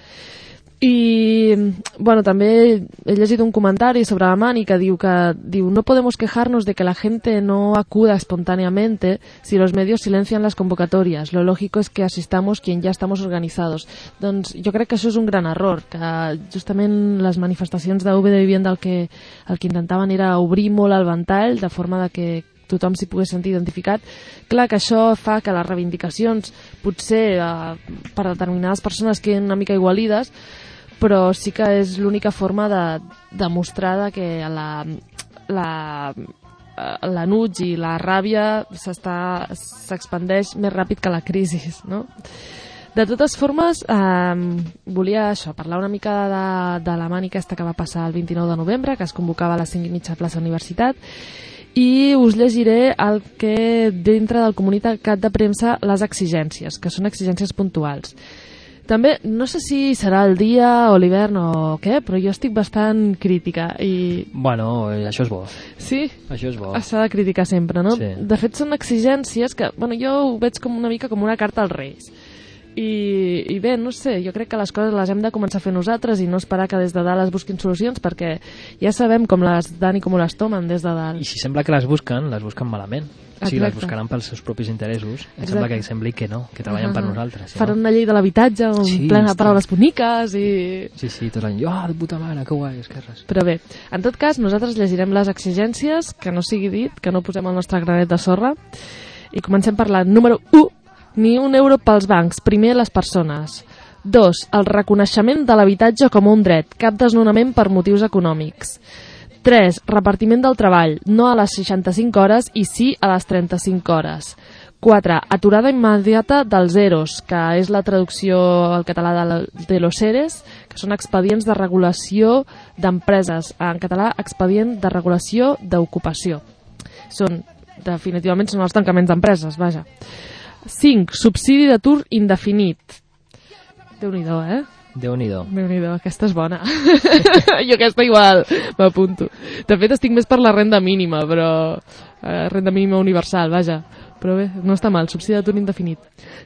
Y bueno, també he llegit un comentari sobre la que diu que diu no podemos quejarnos de que la gente no acuda espontáneamente si los medios silencian las convocatorias. Lo lógico es que asistamos quien ya estamos organizados. Doncs jo crec que això és un gran error, que justament les manifestacions de UB de Vivienda el que, el que intentaven era obrir molt el ventall de forma de que tothom s'hi pogués sentir identificat. Clar que això fa que les reivindicacions potser eh, per determinades persones queden una mica igualides, però sí que és l'única forma de demostrar de que la, la, eh, l'enuig i la ràbia s'expandeix més ràpid que la crisi, no? De totes formes, eh, volia això, parlar una mica de, de la mànica aquesta que va passar el 29 de novembre, que es convocava a les 5 i mitja plaça Universitat, i us llegiré el que dintre del comunicat de premsa les exigències, que són exigències puntuals. També, no sé si serà el dia o l'hivern o què, però jo estic bastant crítica i... Bueno, eh, això és bo. Sí? Això és bo. S'ha de criticar sempre, no? Sí. De fet, són exigències que, bueno, jo ho veig com una mica com una carta als Reis. I, I bé, no sé, jo crec que les coses les hem de començar a fer nosaltres i no esperar que des de dalt es busquin solucions perquè ja sabem com les dan i com les tomen des de dalt. I si sembla que les busquen, les busquen malament. O sigui, les Exacte. buscaran pels seus propis interessos. Em Exacte. sembla que sembli que no, que treballen per Ahà. nosaltres. si Faran no? una llei de l'habitatge on Sí, plena de paraules boniques i... Sí, sí, tot l'any. Oh, de puta mare, que guai, esquerres. Però bé, en tot cas, nosaltres llegirem les exigències, que no sigui dit, que no posem el nostre granet de sorra, i comencem per la número 1, ni un euro pels bancs, primer les persones. 2. El reconeixement de l'habitatge com un dret, cap desnonament per motius econòmics. 3. Repartiment del treball, no a les 65 hores i sí a les 35 hores. 4. Aturada immediata dels EROs, que és la traducció al català de, la- de los ERES, que són expedients de regulació d'empreses. En català, expedient de regulació d'ocupació. Són, definitivament, són els tancaments d'empreses, vaja. 5. Subsidi d'atur indefinit. Déu-n'hi-do, eh? Déu-n'hi-do. Déu-n'hi-do, aquesta és bona. jo aquesta igual m'apunto. De fet, estic més per la renda mínima, però... Eh, renda mínima universal, vaja. Però bé, no està mal, subsidi d'atur indefinit.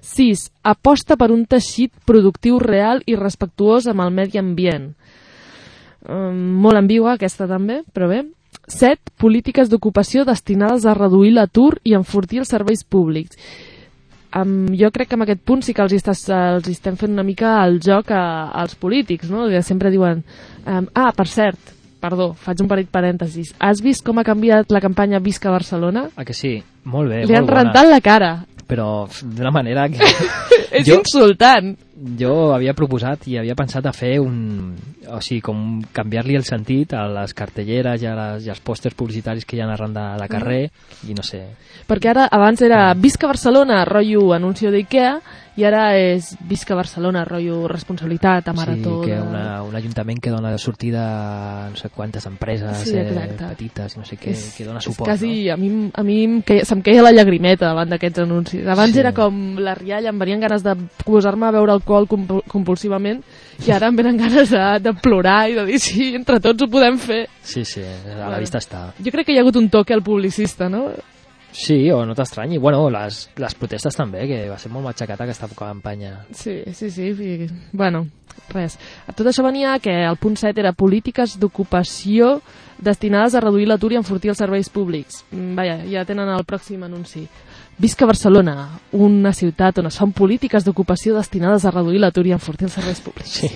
6. Aposta per un teixit productiu real i respectuós amb el medi ambient. Um, molt ambigua aquesta també, però bé. 7. Polítiques d'ocupació destinades a reduir l'atur i enfortir els serveis públics. Um, jo crec que en aquest punt sí que els, estàs, els estem fent una mica el joc a, als polítics, no? Que sempre diuen... Um, ah, per cert, perdó, faig un parell parèntesis. Has vist com ha canviat la campanya Visca Barcelona? Ah, que sí? Molt bé, Li han molt bona. rentat la cara. Però d'una manera que... És Jo- insultant. Jo havia proposat i havia pensat a fer un... O sigui, com canviar-li el sentit a les cartelleres i, a les, i als pòsters publicitaris que hi ha arran de, de carrer i no sé... Perquè ara, abans era Visca Barcelona, rotllo anuncio d'Ikea, i ara és Visca Barcelona, rotllo responsabilitat a marató. Sí, que una, un ajuntament que dona sortida a no sé quantes empreses Sí, eh, petites no sé què, És- que dona és suport. Quasi, a mi, a mi em queia, se'm queia la llagrimeta davant d'aquests anuncis. Abans Sí. era com la rialla, em venien ganes de posar-me a beure alcohol compul- compulsivament i ara em venen ganes de, de plorar i de dir sí, entre tots ho podem fer. No? Sí, sí, a la Bueno. vista està. Jo crec que hi ha hagut un toque al publicista, no? Sí, o no t'estranyi. Bueno, les, les protestes també, que va ser molt matxacata aquesta campanya. Sí, sí, sí. I, bueno, res. Tot això venia que el punt 7 era polítiques d'ocupació destinades a reduir l'atur i enfortir els serveis públics. Mm, Vaja, ja tenen el pròxim anunci. Visca Barcelona, una ciutat on es fan polítiques d'ocupació destinades a reduir l'atur i enfortir els serveis públics. Sí.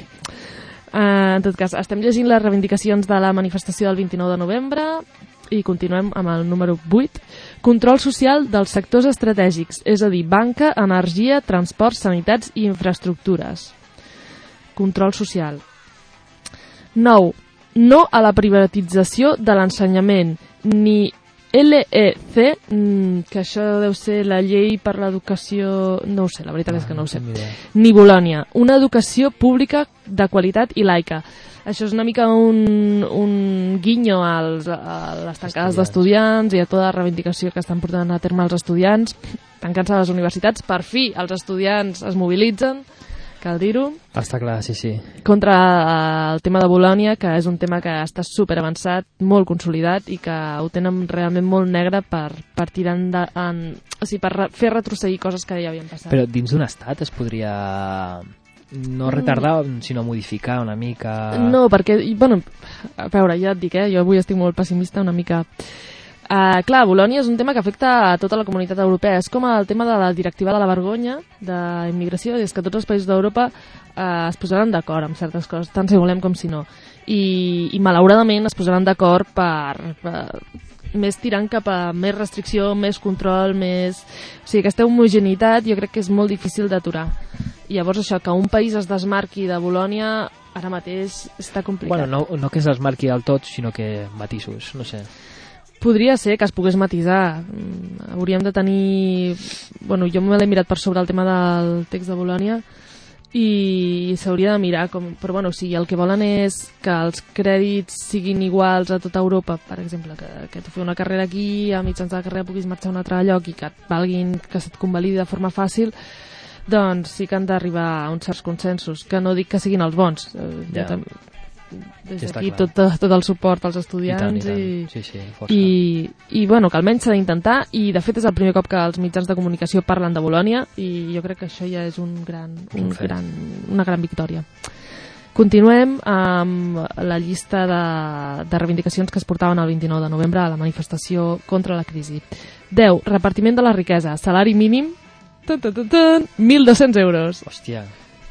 Uh, en tot cas, estem llegint les reivindicacions de la manifestació del 29 de novembre i continuem amb el número 8. Control social dels sectors estratègics, és a dir, banca, energia, transports, sanitats i infraestructures. Control social. 9. No a la privatització de l'ensenyament, ni LEC, mm, que això deu ser la llei per l'educació... No ho sé, la veritat és que no ho sé. ni idea. Ni Bolònia, una educació pública de qualitat i laica. Això és una mica un, un guinyo als, a les tancades Estudiants. d'estudiants i a tota la reivindicació que estan portant a terme els estudiants, tancant-se a les universitats. Per fi, els estudiants es mobilitzen, cal dir-ho. Està clar, sí, sí. Contra eh, el tema de Bolònia, que és un tema que està super avançat, molt consolidat i que ho tenen realment molt negre per, per tirar en, en, o sigui, per fer retrocedir coses que ja havien passat. Però dins d'un estat es podria no retardar, sinó modificar una mica... No, perquè, bueno, a veure, ja et dic, eh, jo avui estic molt pessimista una mica. Uh, clar, Bolònia és un tema que afecta a tota la comunitat europea. És com el tema de la directiva de la vergonya d'immigració, és que tots els països d'Europa uh, es posaran d'acord amb certes coses, tant si volem com si no. I, i malauradament es posaran d'acord per, per més tirant cap a més restricció, més control, més... O sigui, aquesta homogeneïtat jo crec que és molt difícil d'aturar. I llavors això, que un país es desmarqui de Bolònia ara mateix està complicat. Bueno, no, no que es desmarqui del tot, sinó que matisos, no sé. Podria ser que es pogués matisar. Mm, Hauríem de tenir... Bueno, jo me l'he mirat per sobre el tema del text de Bolònia i s'hauria de mirar com... Però bueno, si el que volen és que els crèdits siguin iguals a tota Europa, per exemple, que, que tu fer una carrera aquí, a mitjans de la carrera puguis marxar a un altre lloc i que et valguin, que se't convalidi de forma fàcil, doncs sí que han d'arribar a uns certs consensos, que no dic que siguin els bons. Eh, jo Ja. Des d'aquí tot, tot el suport als I tant, estudiants i tant. i, Sí, sí, força. i, i bueno, que almenys s'ha d'intentar i de fet és el primer cop que els mitjans de comunicació parlen de Bolònia i jo crec que això ja és un gran, un Un gran, una gran victòria. Continuem amb la llista de, de reivindicacions que es portaven el 29 de novembre a la manifestació contra la crisi. 10. Repartiment de la riquesa. Salari mínim. Tun, tun, tun, tun, 1.200 euros. Hòstia,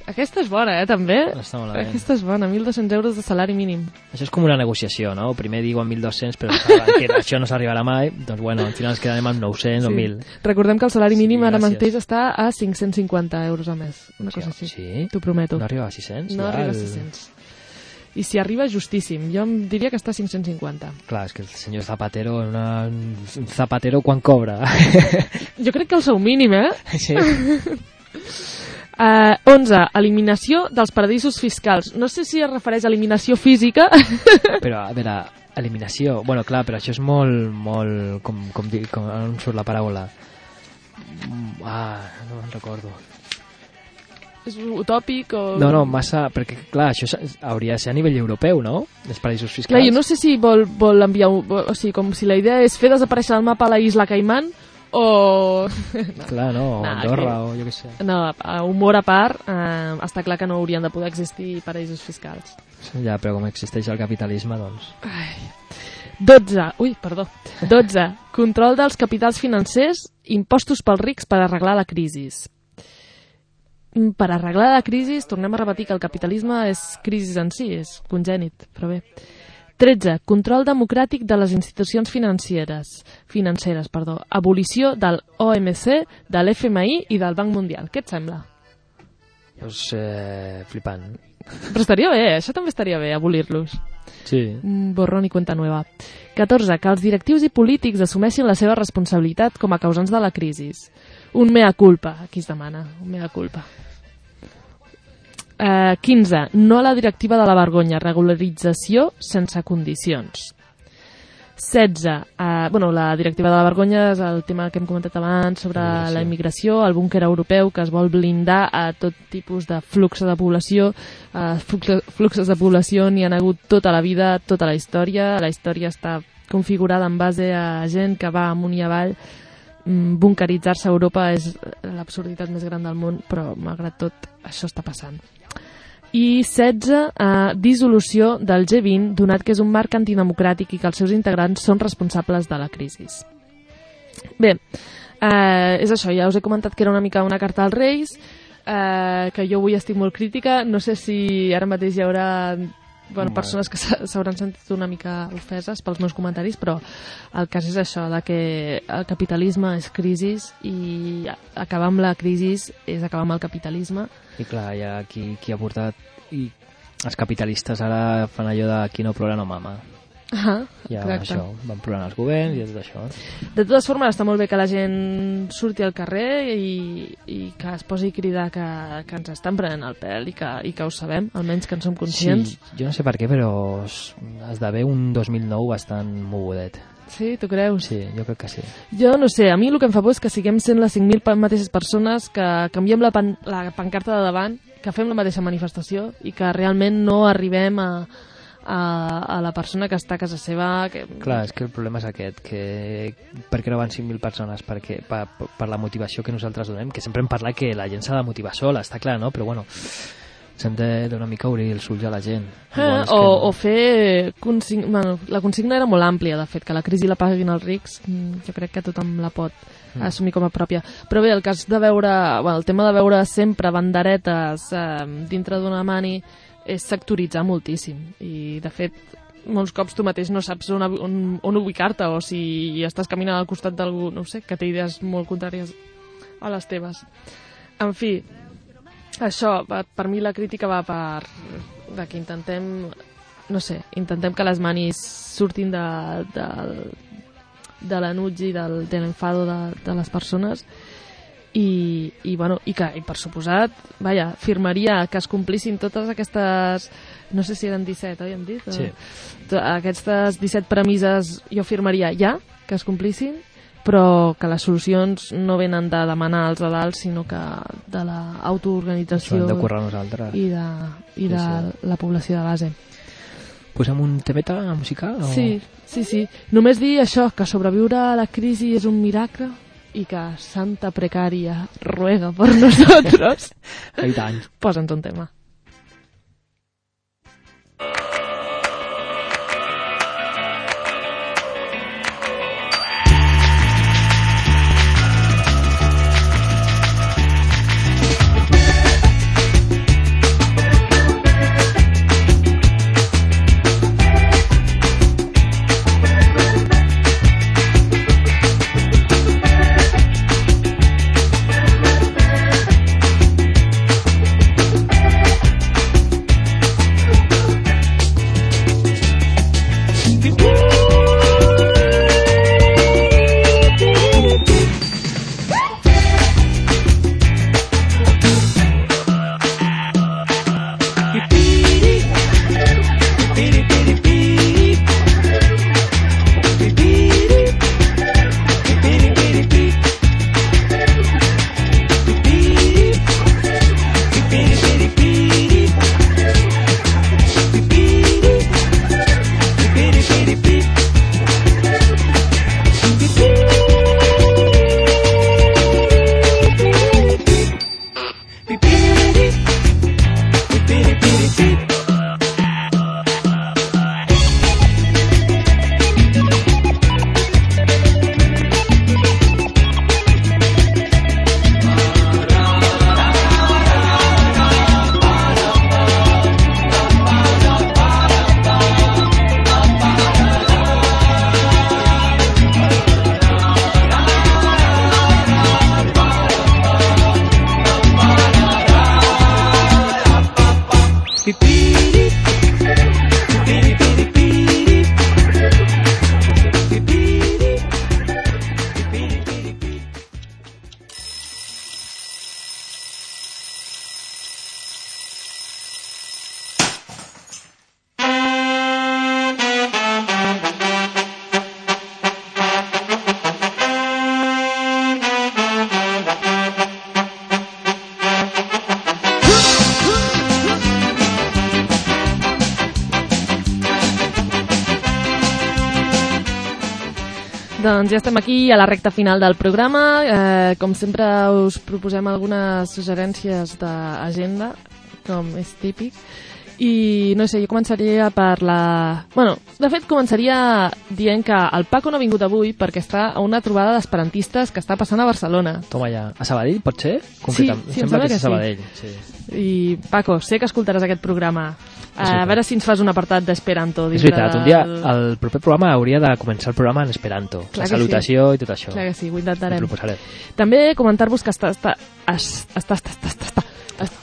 Aquesta és bona, eh, també? està malament. Aquesta és bona, 1.200 euros de salari mínim. Això és com una negociació, no? Primer diuen 1.200, però que això no s'arribarà mai, doncs bueno, al final ens quedarem amb 900 o 1.000. Recordem que el salari mínim Sí, ara mateix està a 550 euros al mes. Una cosa així. Sí? T'ho prometo. No arriba a 600? No ja arriba a el- 600. I si arriba, justíssim. Jo em diria que està a 550. Clar, és que el senyor Zapatero, una... un Zapatero quan cobra? Jo crec que el seu mínim, eh? Sí. Uh, 11. Eliminació dels paradisos fiscals. No sé si es refereix a eliminació física. Però, a veure, eliminació... Bueno, clar, però això és molt, molt... Com, com, dir, com on surt la paraula? Mm, Ah, no me'n recordo. és utòpic o... No, no, massa... Perquè, clar, això hauria de ser a nivell europeu, no? Els paradisos fiscals. Clar, jo no sé si vol, vol enviar... Un, o sigui, com si la idea és fer desaparèixer del mapa la isla Caimán o... Clar, no, o Nah, Andorra, o jo què sé. No, humor a part, eh, està clar que no haurien de poder existir paradisos fiscals. Ja, però com existeix el capitalisme, doncs... 12. Ui, perdó. 12. Control dels capitals financers, impostos pels rics per arreglar la crisi. Mm, Per arreglar la crisi, tornem a repetir que el capitalisme és crisi en si, és congènit, però bé. 13. Control democràtic de les institucions financeres, financeres perdó. abolició del OMC, de l'FMI i del Banc Mundial. Què et sembla? Doncs, eh, flipant. Però estaria bé, això també estaria bé, abolir-los. Sí. Un borrón i cuenta nueva. 14. Que els directius i polítics assumeixin la seva responsabilitat com a causants de la crisi. Un mea culpa, aquí es demana, un mea culpa. Eh, 15. No a la directiva de la vergonya, regularització sense condicions. 16. Eh, bueno, la directiva de la vergonya és el tema que hem comentat abans sobre Immigració. la immigració, el búnquer europeu que es vol blindar a tot tipus de flux de població. Eh, flux- fluxes de població n'hi han hagut tota la vida, tota la història. La història està configurada en base a gent que va amunt i avall. Mm, Bunkeritzar-se a Europa és l'absurditat més gran del món, però malgrat tot això està passant i 16, eh, dissolució del G20, donat que és un marc antidemocràtic i que els seus integrants són responsables de la crisi. Bé, eh, és això, ja us he comentat que era una mica una carta als Reis, eh, que jo avui estic molt crítica, no sé si ara mateix hi haurà bueno, persones que s'ha- s'hauran sentit una mica ofeses pels meus comentaris, però el cas és això, de que el capitalisme és crisi i acabar amb la crisi és acabar amb el capitalisme I clar, hi ha qui, qui ha portat... I els capitalistes ara fan allò de qui no plora no mama. Ah, Ja, exacte. això, van plorant els governs i tot això. De totes formes, està molt bé que la gent surti al carrer i, i que es posi a cridar que, que ens estan prenent el pèl i que, i que ho sabem, almenys que en som conscients. Sí, jo no sé per què, però es- esdevé un 2009 bastant mogudet. Sí, tu creus? Sí, jo crec que sí. Jo no sé, a mi el que em fa por és que siguem sent les 5.000 pa- mateixes persones que canviem la, pan la pancarta de davant, que fem la mateixa manifestació i que realment no arribem a, a, a la persona que està a casa seva que... Clar, és que el problema és aquest, que per què no van 5.000 persones? Perquè, per, per la motivació que nosaltres donem, que sempre hem parlat que la gent s'ha de motivar sola, està clar, no? Però bueno, s'hem de d'una mica obrir els ulls a la gent. Eh, o, que o fer consigna, bueno, la consigna era molt àmplia de fet, que la crisi la paguin els rics mm, jo crec que tothom la pot Mm. assumir com a pròpia però bé, el cas de veure bueno, el tema de veure sempre banderetes eh, dintre d'una mani és sectoritzar moltíssim i de fet molts cops tu mateix no saps on, on, on ubicar-te o si estàs caminant al costat d'algú, no sé, que té idees molt contràries a les teves. En fi, això, per mi la crítica va per de que intentem no sé, intentem que les manis surtin de, de, de l'anuig i del, de l'enfado de, de les persones i, i, bueno, i que, i per suposat, vaja, firmaria que es complissin totes aquestes, no sé si eren 17, oi, hem dit? Sí. To- Aquestes 17 premisses jo firmaria ja, que es complissin, però que les solucions no venen de demanar als a dalt, sinó que de l'autoorganització de nosaltres. i de, i de Sí, la població de base. Posem un temeta musical? O... Sí, sí, sí. Només dir això, que sobreviure a la crisi és un miracle i que Santa Precària ruega per nosotros. I tant. Posa'ns un tema. Doncs ja estem aquí a la recta final del programa. Eh, com sempre us proposem algunes suggerències d'agenda, com és típic. I no sé, jo començaria per la... Bueno, de fet començaria dient que el Paco no ha vingut avui perquè està a una trobada d'esperantistes que està passant a Barcelona. Toma ja. A Sabadell, pot ser? Concretam- sí, em Sembla sembla que que a Sabadell. Sí. I Paco, sé que escoltaràs aquest programa. Eh, a veure si ens fas un apartat d'Esperanto. És veritat, un dia el proper programa hauria de començar el programa en esperanto. Clar la salutació i tot això. Clar que sí, ho Ho intentarem. proposarem. També comentar-vos que està, està, es- està, està, està, està, està,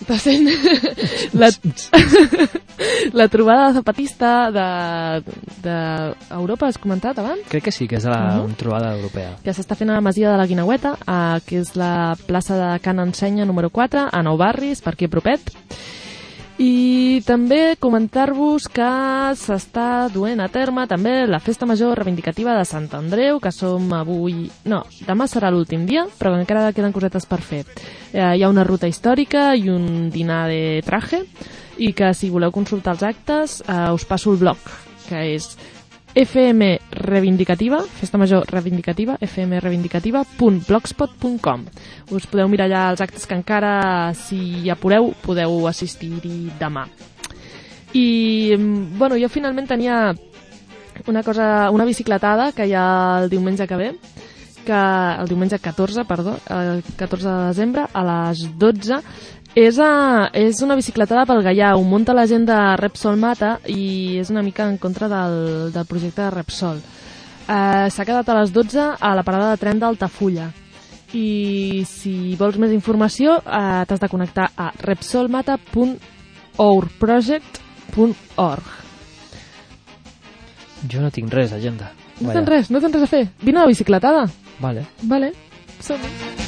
està sent la, la trobada zapatista de, de Europa, has comentat abans? Crec que sí, que és de la Mhm. trobada europea. que s'està fent a la Masia de la Guinaueta, eh, que és la plaça de Can Ensenya número 4, a Nou Barris, per aquí a propet. I també comentar-vos que s'està duent a terme també la festa major reivindicativa de Sant Andreu, que som avui... No, demà serà l'últim dia, però encara queden cosetes per fer. Eh, hi ha una ruta històrica i un dinar de traje, i que si voleu consultar els actes eh, us passo el blog, que és FM Reivindicativa, Festa Major Reivindicativa, fmreivindicativa.blogspot.com. Us podeu mirar allà els actes que encara, si apureu, podeu assistir-hi demà. I, mm, bueno, jo finalment tenia una cosa, una bicicletada que hi ha el diumenge que ve, que el diumenge 14, perdó, el 14 de desembre, a les 12, és, a, és una bicicletada pel Gaià, ho munta la gent de Repsol Mata i és una mica en contra del, del projecte de Repsol. Eh, S'ha quedat a les 12 a la parada de tren d'Altafulla i si vols més informació eh, t'has de connectar a repsolmata.ourproject.org Jo no tinc res, agenda. No tens res, no tens res a fer. Vine a la bicicletada. Vale. Vale, som Sometimes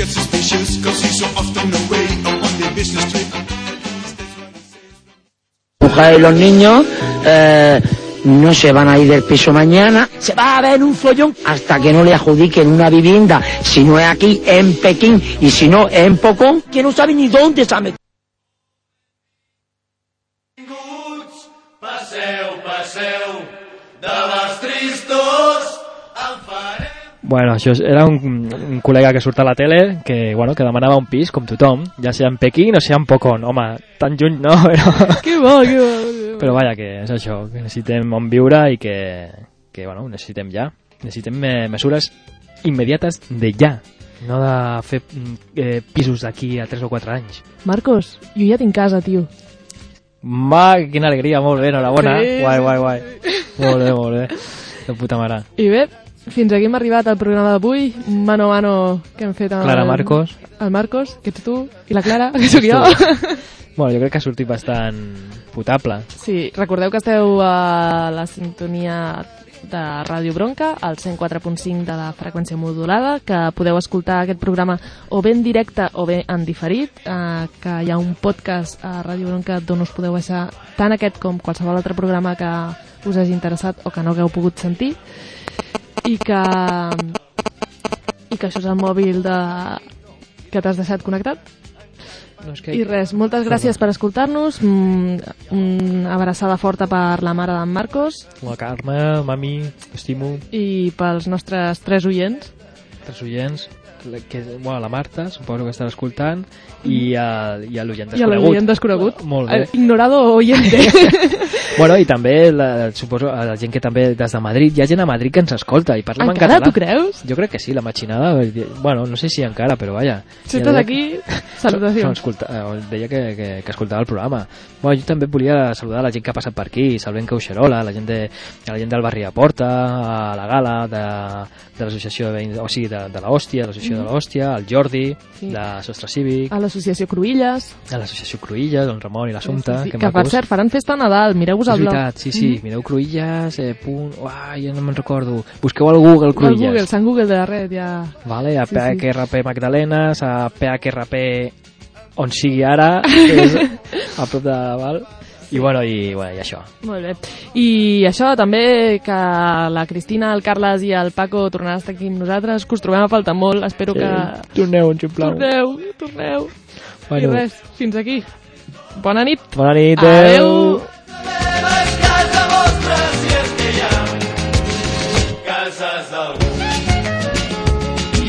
you get suspicious cause he's so often away on the business trip. mujer y los niños eh, no se van a ir del piso mañana. Se va a ver un follón hasta que no le adjudiquen una vivienda. Si no es aquí, en Pekín. Y si no, en Pocón, que no sabe ni dónde se ha metido. De les. Bueno, això era un, un col·lega que surt a la tele que, bueno, que demanava un pis, com tothom, ja sigui en Pequín o sigui en Pocón. Home, tan lluny no, però... Que bo, que bo. Però vaja, que és això, que necessitem on viure i que, que bueno, necessitem ja. Necessitem eh, mesures immediates de ja, no de fer mm, eh, pisos d'aquí a 3 o 4 anys. Marcos, jo ja tinc casa, tio. Ma, quina alegria, molt bé, enhorabona. Sí, guai, guai, guai. Molt bé, molt bé. De puta mare. I bé, fins aquí hem arribat al programa d'avui, mano a mano que hem fet amb Clara Marcos. El Marcos, que ets tu, i la Clara, que sóc jo. Bueno, jo crec que ha sortit bastant potable. Sí, recordeu que esteu a la sintonia de Ràdio Bronca, al 104.5 de la freqüència modulada, que podeu escoltar aquest programa o bé en directe o bé en diferit, eh, que hi ha un podcast a Ràdio Bronca d'on us podeu baixar tant aquest com qualsevol altre programa que us hagi interessat o que no hagueu pogut sentir, i que, i que això és el mòbil de... que t'has deixat connectat. No, és que... I res, moltes gràcies per escoltar-nos, mm, una abraçada forta per la mare d'en Marcos La Carme, mami, t'estimo. i pels nostres tres oients. Tres oients, que, bueno, la Marta, suposo que estarà escoltant, i, el, i l'oient I a desconegut. l'oient desconegut. Molt bé. Ignorado oyente. Bueno, i també, la, suposo, a la gent que també des de Madrid, hi ha gent a Madrid que ens escolta i parla en Encara, català. tu creus? Jo crec que sí, la dir- bueno, no sé si encara, però vaja. Si estàs deia aquí, salutacions. Escolta, eh, deia que, que, que escoltava el programa. Bueno, jo també volia saludar la gent que ha passat per aquí, Salvent Cauxerola, la gent, de, la gent del barri de Porta, a la Gala, de, de l'associació de veïns, o sigui, de, de l'Hòstia, de l'associació Mhm. de l'Hòstia, el Jordi, Sí. de Sostre Cívic, A l'associació Cruïlles, de l'associació Cruïlles, el Ramon i l'Assumpta, sí, sí, que, que per cert faran festa a Nadal, mireu-vos al blog. veritat, sí, sí, Mhm. mireu Cruïlles, eh, punt, uai, ja no me'n recordo. Busqueu al Google Al Cruïlles. Google, Sant Google de la red, ja... Vale, a Sí, sí. PHRP Magdalenes, a PHRP on sigui ara, que és a prop de... Val? I bueno, i, bueno, i això. Molt bé. I això també, que la Cristina, el Carles i el Paco tornaran a estar aquí amb nosaltres, que us trobem a faltar molt, espero que... Torneu, sisplau. Torneu, torneu. Bueno. I res, fins aquí. Bona nit. Bona nit, Adeu.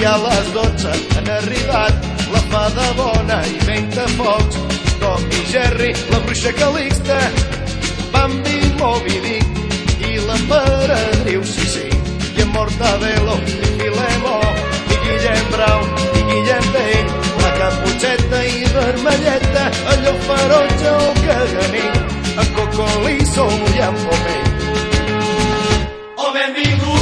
I a les dotze han arribat la fada bona i Ventafocs, Tom i Jerry, la bruixa Calixta, Bambi, Moby Dick i l'emperadriu Sissi, i en Mortadelo i Filemo, i Guillem Brown i Guillem Pell, la Caputxeta i Vermelleta, el llop ferotge o caganí, en Cocolizo i en Pomell. O benvinguts,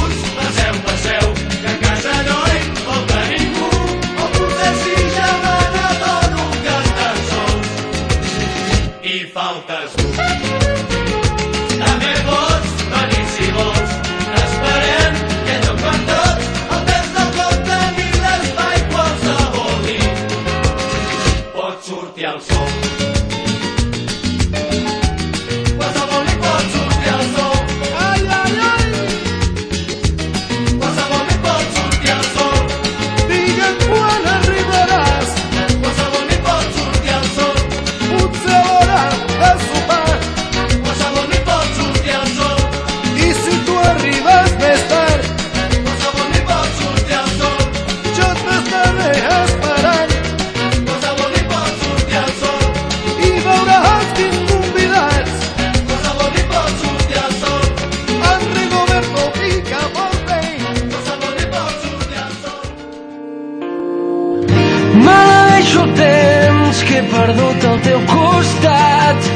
perdut al teu costat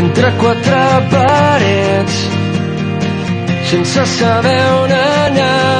entre quatre parets sense saber on anar.